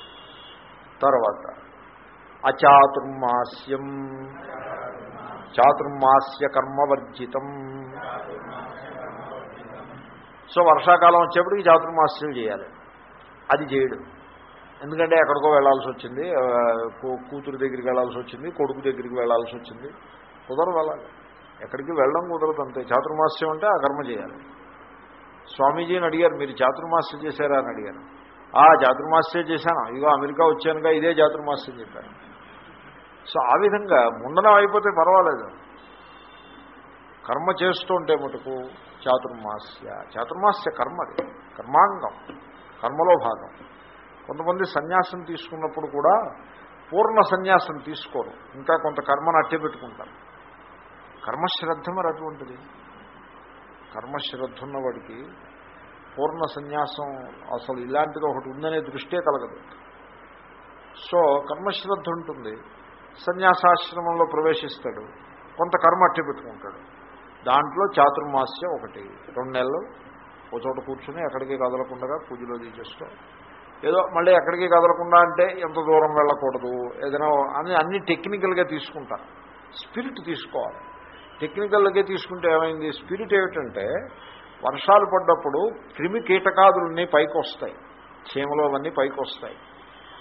తర్వాత అచాతుర్మాస్యం. చాతుర్మాస్య కర్మవర్జితం. సో వర్షాకాలం వచ్చేప్పటికి చాతుర్మాస్యం చేయాలి. అది చేయడం. ఎందుకంటే ఎక్కడికో వెళ్ళాల్సి వచ్చింది కూతురు దగ్గరికి వెళ్ళాల్సి వచ్చింది కొడుకు దగ్గరికి వెళ్ళాల్సి వచ్చింది. కుదరదు వెళ్ళాలి ఎక్కడికి వెళ్ళడం కుదరదు అంతే. చాతుర్మాస్యం అంటే ఆ కర్మ చేయాలి. స్వామీజీని అడిగారు మీరు చాతుర్మాస్యం చేశారా? అని అడిగారు. ఆ చాతుర్మాస్యం చేశాను. ఇదిగో అమెరికా వచ్చానుగా ఇదే చాతుర్మాస్యం చెప్పాను. సో ఆ విధంగా ముందనం అయిపోతే పర్వాలేదు. కర్మ చేస్తుంటే మటుకు చాతుర్మాస్య. చాతుర్మాస్య కర్మది కర్మాంగం. కర్మలో భాగం. కొంతమంది సన్యాసం తీసుకున్నప్పుడు కూడా పూర్ణ సన్యాసం తీసుకోరు. ఇంకా కొంత కర్మను అట్టే పెట్టుకుంటారు. కర్మశ్రద్ధ మరి అటువంటిది. కర్మశ్రద్ధ ఉన్నవాడికి పూర్ణ సన్యాసం అసలు ఇలాంటిది ఒకటి ఉందనే దృష్టే కలగదు. సో కర్మశ్రద్ధ ఉంటుంది. సన్యాసాశ్రమంలో ప్రవేశిస్తాడు. కొంత కర్మ అట్టి పెట్టుకుంటాడు. దాంట్లో చాతుర్మాస్య ఒకటి. రెండు నెలలు. ఒక చోట కూర్చుని ఎక్కడికి కదలకుండా పూజలో తీసేస్తాం ఏదో మళ్ళీ ఎక్కడికి కదలకుండా అంటే ఎంత దూరం వెళ్ళకూడదు ఏదైనా అని అన్ని టెక్నికల్గా తీసుకుంటారు. స్పిరిట్ తీసుకోవాలి. టెక్నికల్గా తీసుకుంటే ఏమైంది? స్పిరిట్ ఏమిటంటే వర్షాలు పడ్డప్పుడు క్రిమి కీటకాదులన్నీ పైకి వస్తాయి చీమలు అవన్నీ పైకి వస్తాయి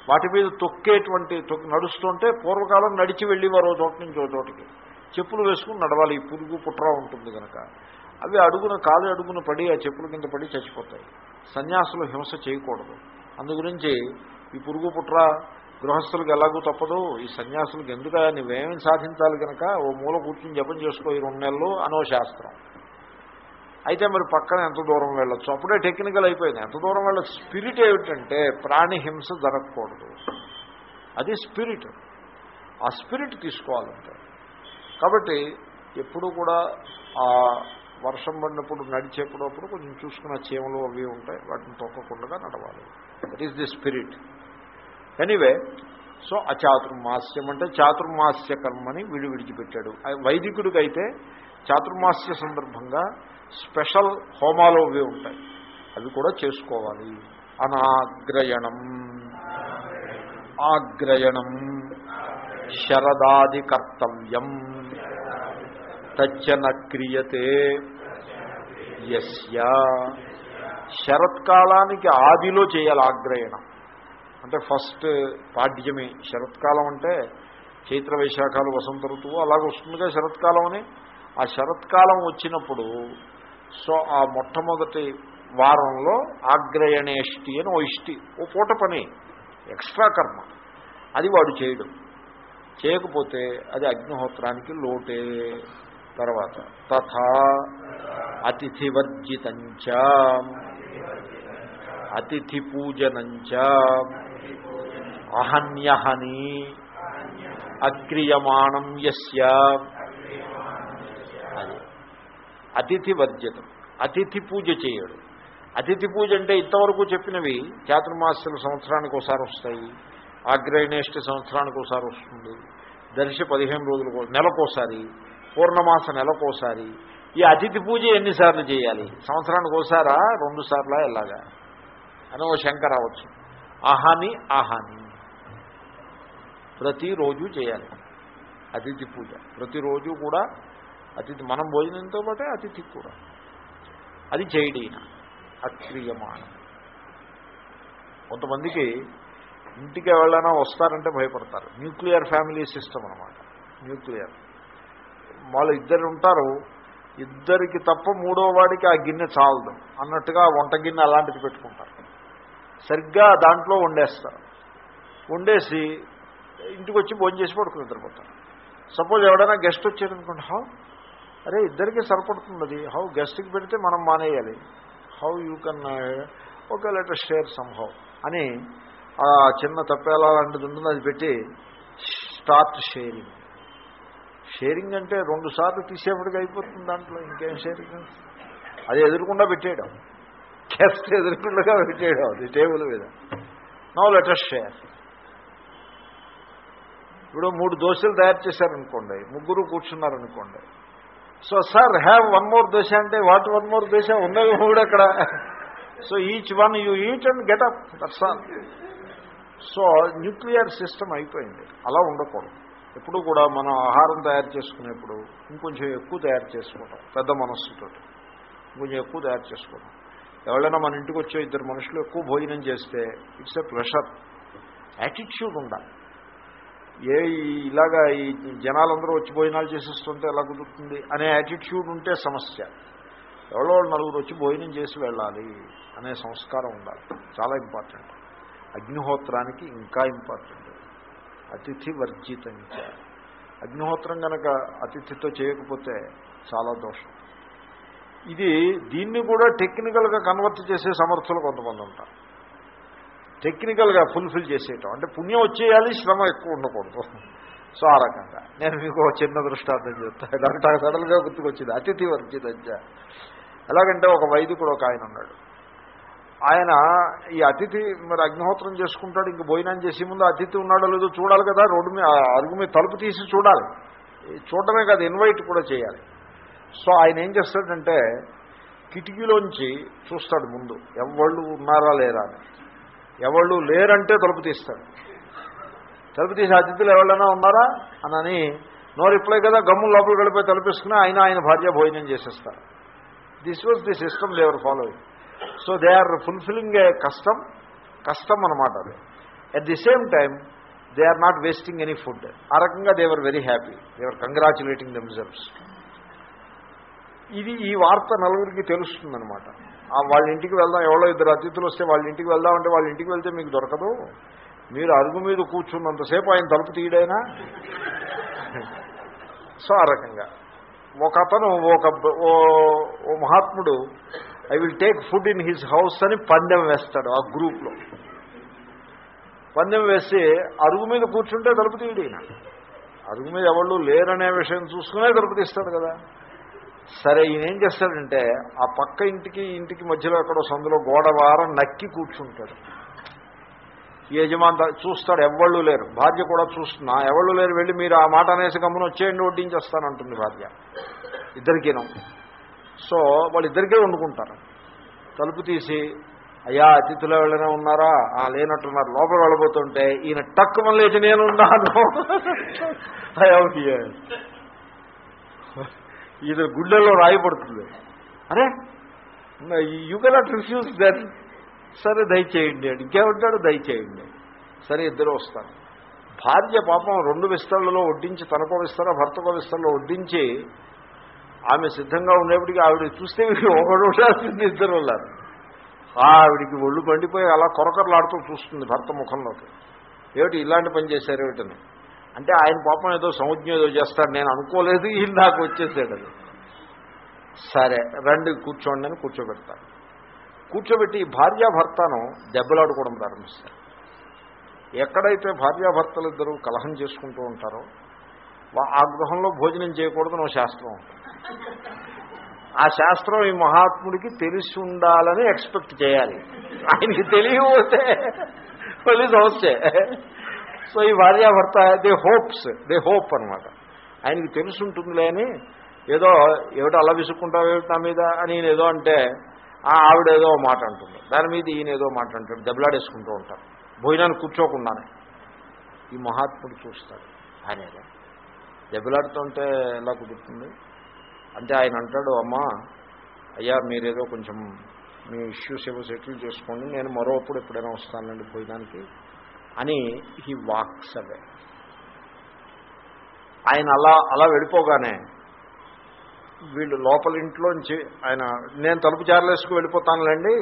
వాటి మీద తొక్కేటువంటి నడుస్తుంటే పూర్వకాలం నడిచి వెళ్ళేవారు చోట నుంచి ఓ చోటికి. చెప్పులు వేసుకుని నడవాలి. ఈ పురుగు పుట్ర ఉంటుంది కనుక అవి అడుగున కాలు అడుగున పడి ఆ చెప్పుల కింద పడి చచ్చిపోతాయి. సన్యాసులు హింస చేయకూడదు. అందుగురించి ఈ పురుగు పుట్ర గృహస్థులకు ఎలాగూ తప్పదు ఈ సన్యాసులకు ఎందుక నువ్వేమేమి సాధించాలి కనుక ఓ మూల కూర్చుని జపం చేసుకో ఈ రెండు నెలలు అనో శాస్త్రం. అయితే మరి పక్కన ఎంత దూరం వెళ్ళొచ్చు? అప్పుడే టెక్నికల్ అయిపోయింది. ఎంత దూరం వెళ్ళచ్చు స్పిరిట్ ఏమిటంటే ప్రాణి హింస జరగకూడదు. అది స్పిరిట్ ఆ స్పిరిట్ తీసుకోవాలంటే. కాబట్టి ఎప్పుడు కూడా ఆ వర్షం పడినప్పుడు నడిచేప్పుడప్పుడు కొంచెం చూసుకున్న చీమలు అవి ఉంటాయి వాటిని తొక్కకుండా నడవాలి. That is the spirit anyway so అచాతుర్మాస్యం అంటే చాతుర్మాస్య కర్మని వీడు విడిచిపెట్టాడు వైదికుడికి అయితే చాతుర్మాస్య సందర్భంగా స్పెషల్ హోమాలు అవి ఉంటాయి అవి కూడా చేసుకోవాలి అనాగ్రయణం ఆగ్రయణం శరదాది కర్తవ్యం తచ్చన క్రియతే యస్య శరత్కాలానికి ఆదిలో చేయాలి ఆగ్రయణం అంటే ఫస్ట్ పాఠ్యమే శరత్కాలం అంటే చైత్ర వైశాఖాలు వసంత ఋతువు అలాగ వస్తుందిగా శరత్కాలం అని. ఆ శరత్కాలం వచ్చినప్పుడు సో ఆ మొట్టమొదటి వారంలో ఆగ్రయణేష్టి అని ఓ ఇష్టి ఓ పూట పని ఎక్స్ట్రా కర్మ. అది వాడు చేయడం. చేయకపోతే అది అగ్నిహోత్రానికి లోటే. తర్వాత తథా అతిథివర్జితంచ అతిథి పూజనంచ అహన్యహని. అక్రియమాణం యస్య. అది అతిథి వర్జితం. అతిథి పూజ చేయడు. అతిథి పూజ అంటే ఇంతవరకు చెప్పినవి చాతుర్మాస్యుల సంవత్సరానికి ఒకసారి వస్తాయి. ఆగ్రహణేష్ట సంవత్సరానికి ఒకసారి వస్తుంది. దర్శ పదిహేను రోజులకు నెలకోసారి. పూర్ణమాస నెలకోసారి. ఈ అతిథి పూజ ఎన్నిసార్లు చేయాలి? సంవత్సరానికి ఒకసారా రెండు సార్లా ఎలాగా? అని ఓ శంక రావచ్చు. అహాని అహాని ప్రతిరోజు చేయాలి. అతిథి పూజ. ప్రతిరోజు కూడా అతిథి మనం భోజనంతో పాటే అతిథి కూడా. అది చేయడీన? అక్రియమాణం. కొంతమందికి ఇంటికి ఎవరైనా వస్తారంటే భయపడతారు. న్యూక్లియర్ ఫ్యామిలీ సిస్టమ్ అనమాట న్యూక్లియర్. వాళ్ళు ఇద్దరు ఉంటారు. ఇద్దరికి తప్ప మూడో వాడికి ఆ గిన్నె చాలదు. అన్నట్టుగా వంట గిన్నె అలాంటిది పెట్టుకుంటారు. సరిగ్గా దాంట్లో వండేస్తారు వండేసి ఇంటికి వచ్చి భోజనం చేసి పడుకుని నిద్రపోతారు. సపోజ్ ఎవడైనా గెస్ట్ వచ్చారనుకోండి హౌ? అరే ఇద్దరికి సరిపడుతుంది అది. హౌ? గెస్ట్కి పెడితే మనం మానేయాలి. How you can okay letter share somehow అని ఆ చిన్న తప్పేలా లాంటిది ఉంటుంది అది పెట్టి స్టార్ట్ షేరింగ్. షేరింగ్ అంటే రెండు సార్లు తీసేపటికి అయిపోతుంది దాంట్లో ఇంకేం షేరింగ్? అది ఎదురుకుండా పెట్టేయడం. గెస్ట్ ఎదురుకుండగా పెట్టేయడం. అది టేబుల్ మీద. నో లెటర్ షేర్ ఇప్పుడు మూడు దోశలు తయారు చేశారనుకోండి ముగ్గురు కూర్చున్నారనుకోండి. So sir have one more dosa అంటే వాట్ వన్ మోర్ దోశ? ఉన్నవి మూడు అక్కడ. So each one you eat and get up that's all so nuclear system అయిపోయింది. అలా ఉండకూడదు. ఎప్పుడు కూడా మనం ఆహారం తయారు చేసుకునేప్పుడు ఇంకొంచెం ఎక్కువ తయారు చేసుకోవడం పెద్ద మనస్సుతో ఇంకొంచెం ఎక్కువ తయారు చేసుకోవడం ఎవరైనా మన ఇంటికి వచ్చే ఇద్దరు మనుషులు ఎక్కువ భోజనం చేస్తే ఇట్స్ ఎ ప్రెషర్. యాటిట్యూడ్ ఉండాలి. ఏ ఇలాగా ఈ జనాలందరూ వచ్చి భోజనాలు చేసేస్తుంటే ఎలా కుదురుతుంది అనే యాటిట్యూడ్ ఉంటే సమస్య. ఎవరో నలుగురు వచ్చి భోజనం చేసి వెళ్ళాలి అనే సంస్కారం ఉండాలి. చాలా ఇంపార్టెంట్ అగ్నిహోత్రానికి ఇంకా ఇంపార్టెంట్ అతిథి వర్జితం అగ్నిహోత్రం కనుక అతిథితో చేయకపోతే చాలా దోషం. ఇది దీన్ని కూడా టెక్నికల్గా కన్వర్ట్ చేసే సమర్థులు కొంతమంది ఉంటారు. టెక్నికల్గా ఫుల్ఫిల్ చేసేయటం. అంటే పుణ్యం వచ్చేయాలి శ్రమ ఎక్కువ ఉండకూడదు. సో ఆ రకంగా. నేను మీకు చిన్న దృష్టాంతం చెప్తాను డాక్టర్ సడన్గా గుర్తుకొచ్చింది. అతిథి వర్జితంచ ఎలాగంటే ఒక వైదికుడు ఒక ఆయన ఉన్నాడు. ఆయన ఈ అతిథి మరి అగ్నిహోత్రం చేసుకుంటాడు ఇంక భోజనం చేసే ముందు అతిథి ఉన్నాడో లేదో చూడాలి కదా. రోడ్డు మీద అరుగు మీద తలుపు తీసి చూడాలి. చూడటమే కాదు ఇన్వైట్ కూడా చేయాలి. సో ఆయన ఏం చేస్తాడంటే కిటికీలోంచి చూస్తాడు ముందు. ఎవళ్ళు ఉన్నారా లేరా అని. ఎవళ్ళు లేరంటే తలుపు తీస్తాడు. తలుపు తీసి అతిథులు ఎవరైనా ఉన్నారా? అనని నో రిప్లై కదా గమ్ము లోపల వెళ్ళిపోయి తలుపేసుకుని ఆయన ఆయన భార్య భోజనం చేసేస్తారు. This was the system they're following so they are fulfilling ఏ కష్టం కష్టం అనమాట అది. At the same time they are not wasting any food ఆ రకంగా they're very happy they're congratulating themselves ఇది ఈ వార్త నలుగురికి తెలుస్తుందనమాట వాళ్ళ ఇంటికి వెళ్దాం ఎవరో ఇద్దరు అతిథులు వస్తే వాళ్ళ ఇంటికి వెళ్దాం అంటే వాళ్ళ ఇంటికి వెళ్తే మీకు దొరకదు. మీరు అరుగు మీద కూర్చున్నంతసేపు ఆయన తలుపు తీయడైనా? సో ఆ రకంగా. ఒక అతను ఒక ఓ మహాత్ముడు I will take food in his house అని పందెం వేస్తాడు ఆ గ్రూప్లో. పందెం వేసి అరుగు మీద కూర్చుంటే తలుపు తీయడు అరుగు మీద ఎవళ్ళు లేరనే విషయం చూసుకునే తలుపు తీస్తాడు కదా. సరే ఈయన ఏం చేస్తాడంటే ఆ పక్క ఇంటికి ఇంటికి మధ్యలో ఎక్కడో సందులో గోడవారం నక్కి కూర్చుంటాడు. యజమాన్ చూస్తాడు ఎవళ్ళు లేరు. భార్య కూడా చూస్తున్నా ఎవళ్ళు లేరు వెళ్ళి మీరు ఆ మాట అనేసి గమ్మున వచ్చేయండి వడ్డించేస్తానంటుంది భార్య. ఇద్దరికీను. సో వాళ్ళు ఇద్దరికే వండుకుంటారు. తలుపు తీసి అయ్యా అతిథులు ఎవరైనా ఉన్నారా? ఆ లేనట్టున్నారు. లోపల వెళ్ళబోతుంటే ఈయన టక్ మళ్ళీ నేనున్నాను ఇది గుడ్డల్లో రాయబడుతుంది అరే యూ కెనాట్ రిఫ్యూజ్ దట్ సరే దయచేయండి అని. ఇంకేమంటాడు? దయచేయండి సరే ఇద్దరు వస్తారు. భార్య పాపం రెండు విస్తరణలో వడ్డించి తనకో విస్తర భర్తకో విస్తరణలో వడ్డించి ఆమె సిద్ధంగా ఉండేప్పటికీ ఆవిడ చూస్తే ఒకడు ఉండాల్సింది ఇద్దరు ఉన్నారు. ఆవిడికి ఒళ్ళు పండిపోయి అలా కొరకరలాడుతూ చూస్తుంది భర్త ముఖంలోకి. ఏమిటి ఇలాంటి పని చేశారు ఏమిటని? అంటే ఆయన పాపం ఏదో సంజ్ఞ ఏదో చేస్తాడు నేను అనుకోలేదు ఈయన నాకు వచ్చేసాడు సరే రండి కూర్చోండి అని కూర్చోబెడతాను కూర్చోబెట్టి భార్యాభర్తను దెబ్బలాడుకోవడం ప్రారంభిస్తారు. ఎక్కడైతే భార్యాభర్తలు ఇద్దరు కలహం చేసుకుంటూ ఉంటారో ఆ గృహంలో భోజనం చేయకూడదు నో శాస్త్రం ఆ శాస్త్రం ఈ మహాత్ముడికి తెలిసి ఉండాలని ఎక్స్పెక్ట్ చేయాలి. ఆయనకి తెలియకపోతే మళ్ళీ సమస్య. సో ఈ భార్యాభర్త దే హోప్స్ దే హోప్ అనమాట ఆయనకి తెలిసి ఉంటుందిలే అని ఏదో ఏమిటో అలా విసుక్కుంటావు ఏమిటి నా మీద అని ఈయన ఏదో అంటే ఆ ఆవిడ ఏదో మాట అంటుంది. దాని మీద ఈయన ఏదో మాట అంటాడు దెబ్బలాడేసుకుంటూ ఉంటారు. భోజనాన్ని కూర్చోకుండానే. ఈ మహాత్ముడు చూస్తాడు ఆయన ఏదో. దెబ్బలాడుతుంటే ఎలా కుదురుతుంది? అంటే ఆయన అంటాడు అమ్మా అయ్యా మీరేదో కొంచెం మీ ఇష్యూస్ ఏవో సెటిల్ చేసుకోండి నేను మరో అప్పుడు ఎప్పుడైనా వస్తానండి భోజనానికి. అని హీ వాక్స్ అవే. ఆయన అలా అలా వెళ్ళిపోగానే వీళ్ళు లోపలింట్లోంచి ఆయన నేను తలుపు జారలేసుకు వెళ్ళిపోతానులేండి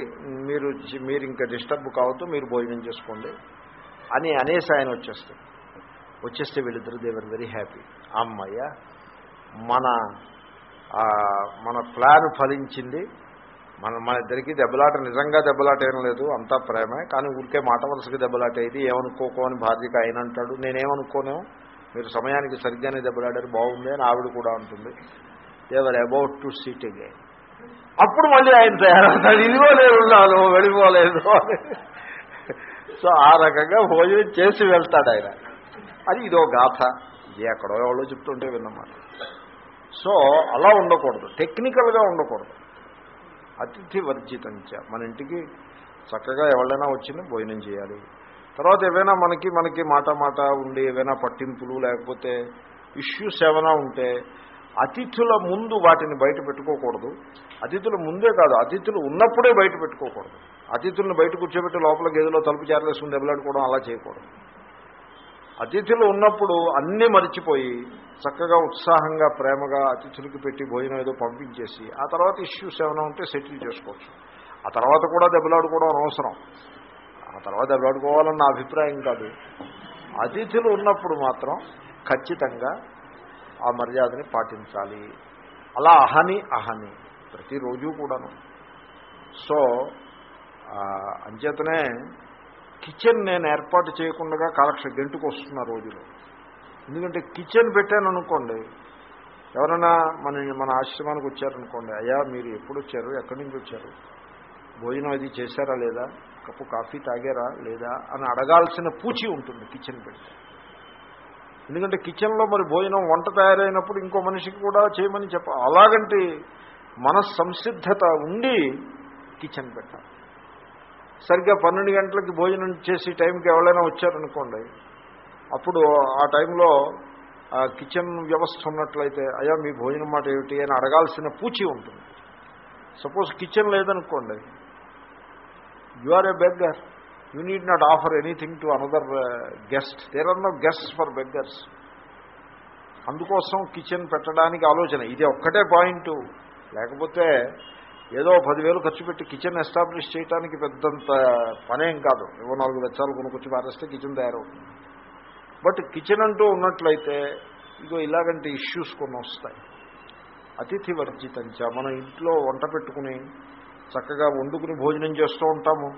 మీరు మీరు ఇంకా డిస్టర్బ్ కావద్దు మీరు భోజనం చేసుకోండి అని అనేసి ఆయన వచ్చేస్తాడు. వచ్చేస్తే వీళ్ళిద్దరు దేవర్ వెరీ హ్యాపీ అమ్మయ్య మన మన ప్లాన్ ఫలించింది మన మన ఇద్దరికి దెబ్బలాట నిజంగా దెబ్బలాట ఏం లేదు అంతా ప్రేమే. కానీ ఊరికే మాట వలసకి దెబ్బలాట అయింది ఏమనుకోకో అని భార్యకి ఆయన అంటాడు? నేనేమనుకోను? మీరు సమయానికి సరిగ్గానే దెబ్బలాడారు బాగుంది అని ఆవిడ కూడా అంటుంది. దేవర్ అబౌట్ టు సీట్ అగే అప్పుడు మళ్ళీ ఆయన తయారవుతాడు. ఇదిగో నేను ఉన్నాను వెళ్ళిపోలేదు సో ఆ రకంగా భోజనం చేసి వెళ్తాడు ఆయన. అది ఇదో గాథ. ఇది ఎక్కడో ఎవరో చెప్తుంటే విన్నమాట. సో అలా ఉండకూడదు. టెక్నికల్గా ఉండకూడదు. అతిథి వర్జితంచ మన ఇంటికి చక్కగా ఎవరైనా వచ్చినా భోజనం చేయాలి. తర్వాత ఏవైనా మనకి మనకి మాట మాట ఉండి ఏవైనా పట్టింపులు లేకపోతే ఇష్యూస్ ఏమైనా ఉంటే అతిథుల ముందు వాటిని బయట పెట్టుకోకూడదు. అతిథుల ముందే కాదు అతిథులు ఉన్నప్పుడే బయట పెట్టుకోకూడదు. అతిథులను బయట కూర్చోబెట్టి లోపల గదిలో తలుపు చేరలేసుకుని దెబ్బలాడుకోవడం అలా చేయకూడదు. అతిథులు ఉన్నప్పుడు అన్నీ మర్చిపోయి చక్కగా ఉత్సాహంగా ప్రేమగా అతిథులకి పెట్టి భోజనం ఏదో పంపించేసి ఆ తర్వాత ఇష్యూస్ ఏమైనా ఉంటే సెటిల్ చేసుకోవచ్చు. ఆ తర్వాత కూడా దెబ్బలాడుకోవడం అనవసరం. ఆ తర్వాత దెబ్బలాడుకోవాలన్న నా అభిప్రాయం కాదు. అతిథులు ఉన్నప్పుడు మాత్రం ఖచ్చితంగా ఆ మర్యాదని పాటించాలి. అలా అహని అహని ప్రతిరోజు కూడాను. సో అంచేతనే కిచెన్ నేను ఏర్పాటు చేయకుండా కాలక్ష గంటుకు వస్తున్న రోజులు. ఎందుకంటే కిచెన్ పెట్టాను అనుకోండి ఎవరైనా మన మన ఆశ్రమానికి వచ్చారనుకోండి అయ్యా మీరు ఎప్పుడు వచ్చారు? ఎక్కడి నుంచి వచ్చారు? భోజనం అది చేశారా లేదా? కప్పు కాఫీ తాగారా లేదా? అని అడగాల్సిన పూచి ఉంటుంది కిచెన్ పెడితే ఎందుకంటే కిచెన్లో మరి భోజనం వంట తయారైనప్పుడు ఇంకో మనిషికి కూడా చేయమని చెప్ప అలాగంటే మన సంసిద్ధత ఉండి కిచెన్ పెట్టాలి. సరిగ్గా పన్నెండు గంటలకి భోజనం చేసి టైంకి ఎవరైనా వచ్చారనుకోండి అప్పుడు ఆ టైంలో ఆ కిచెన్ వ్యవస్థ ఉన్నట్లయితే అయ్యా మీ భోజనం మాట ఏమిటి అని అడగాల్సిన పూచి ఉంటుంది. సపోజ్ కిచెన్ లేదనుకోండి you are a beggar you need not offer anything to another guest there are no guest for beggars అందుకోసం కిచెన్ పెట్టడానికి ఆలోచన. ఇది ఒక్కటే పాయింట్. లేకపోతే ఏదో పదివేలు ఖర్చు పెట్టి కిచెన్ ఎస్టాబ్లిష్ చేయడానికి పెద్దంత పనేం కాదు. ఏవో నాలుగు వెచ్చాలు కొనుక్కొచ్చి పారేస్తే కిచెన్ తయారవుతుంది. బట్ కిచెన్ అంటూ ఉన్నట్లయితే ఇగో ఇలాగంటే ఇష్యూస్ కొన్ని వస్తాయి. అతిథి వర్జితంచ మనం ఇంట్లో వంట పెట్టుకుని చక్కగా వండుకుని భోజనం చేస్తూ ఉంటాము.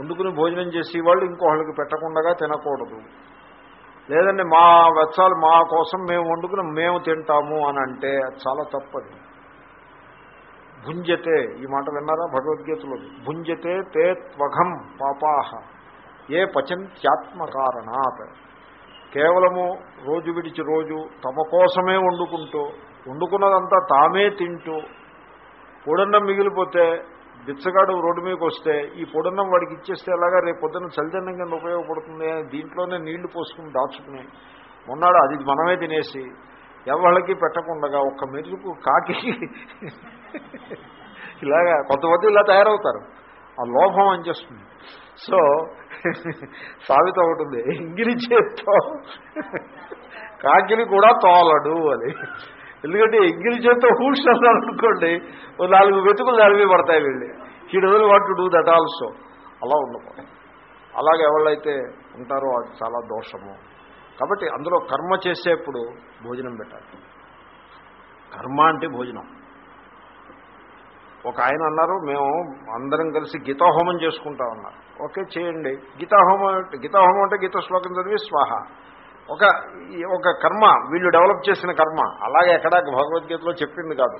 వండుకుని భోజనం చేసి వాళ్ళు ఇంకోళ్ళకి పెట్టకుండా తినకూడదు. లేదండి మా వెచ్చాలు మా కోసం మేము వండుకుని మేము తింటాము అని అంటే అది చాలా తప్పది. భుంజతే. ఈ మాట విన్నారా? భగవద్గీతలో భుంజతే తే త్వఘం పాపాహ. ఏ పచంత్యాత్మకారణాత్. కేవలము రోజు విడిచి రోజు తమ కోసమే వండుకుంటూ వండుకున్నదంతా తామే తింటూ పొడన్నం మిగిలిపోతే బిచ్చగాడు రోడ్డు మీదకి వస్తే ఈ పొడన్నం వాడికి ఇచ్చేస్తే ఎలాగా రేపు పొద్దున్న చలిదండం కింద ఉపయోగపడుతుంది అని దీంట్లోనే నీళ్ళు పోసుకుని దాచుకుని మొన్నాడు అది మనమే తినేసి ఎవళ్ళకి పెట్టకుండా ఒక్క మెరుపు కాకి ఇలాగా కొంతమంది ఇలా తయారవుతారు. ఆ లోభం అని చేస్తుంది సో సామెత ఒకటి ఉంది ఎంగిలి చేత్తో కాకిని కూడా తోలడు అని. ఎందుకంటే ఎంగిలి చేత్తో హూడ్స్ అనుకోండి ఓ నాలుగు వెతుకులు దాని మీద పడతాయి వెళ్ళి. He doesn't want to do that also అలా ఉండకూడదు. అలాగే ఎవళ్ళైతే ఉంటారో అది చాలా దోషము. కాబట్టి అందులో కర్మ చేసేప్పుడు భోజనం పెట్టాలి. కర్మ అంటే భోజనం. ఒక ఆయన అన్నారు మేము అందరం కలిసి గీతాహోమం చేసుకుంటాం అన్నారు. ఓకే చేయండి. గీతాహోమం గీతాహోమం అంటే గీత శ్లోకం చదివి స్వాహ. ఒక ఒక కర్మ వీళ్ళు డెవలప్ చేసిన కర్మ. అలాగే ఎక్కడా భగవద్గీతలో చెప్పింది కాదు.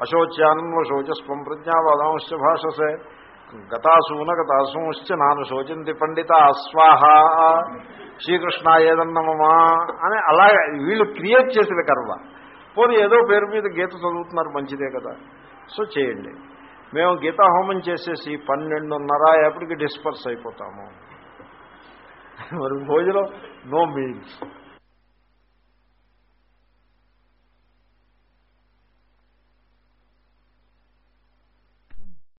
అశోచ్యానంలో శోచస్వం ప్రజ్ఞావాదాంశ భాషసే. గతాసూన గతాసూశ్చ నాను శోచంతి పండిత అస్వాహ శ్రీకృష్ణ ఏదన్నమా అని అలాగే వీళ్ళు క్రియేట్ చేసిన కర్మ. పోనీ ఏదో పేరు మీద గీత చదువుతున్నారు మంచిదే కదా. సో చేయండి. మేము గీతాహోమం చేసేసి పన్నెండున్నర ఎప్పటికి డిస్పర్స్ అయిపోతాము. మరి భోజనం నో మీల్స్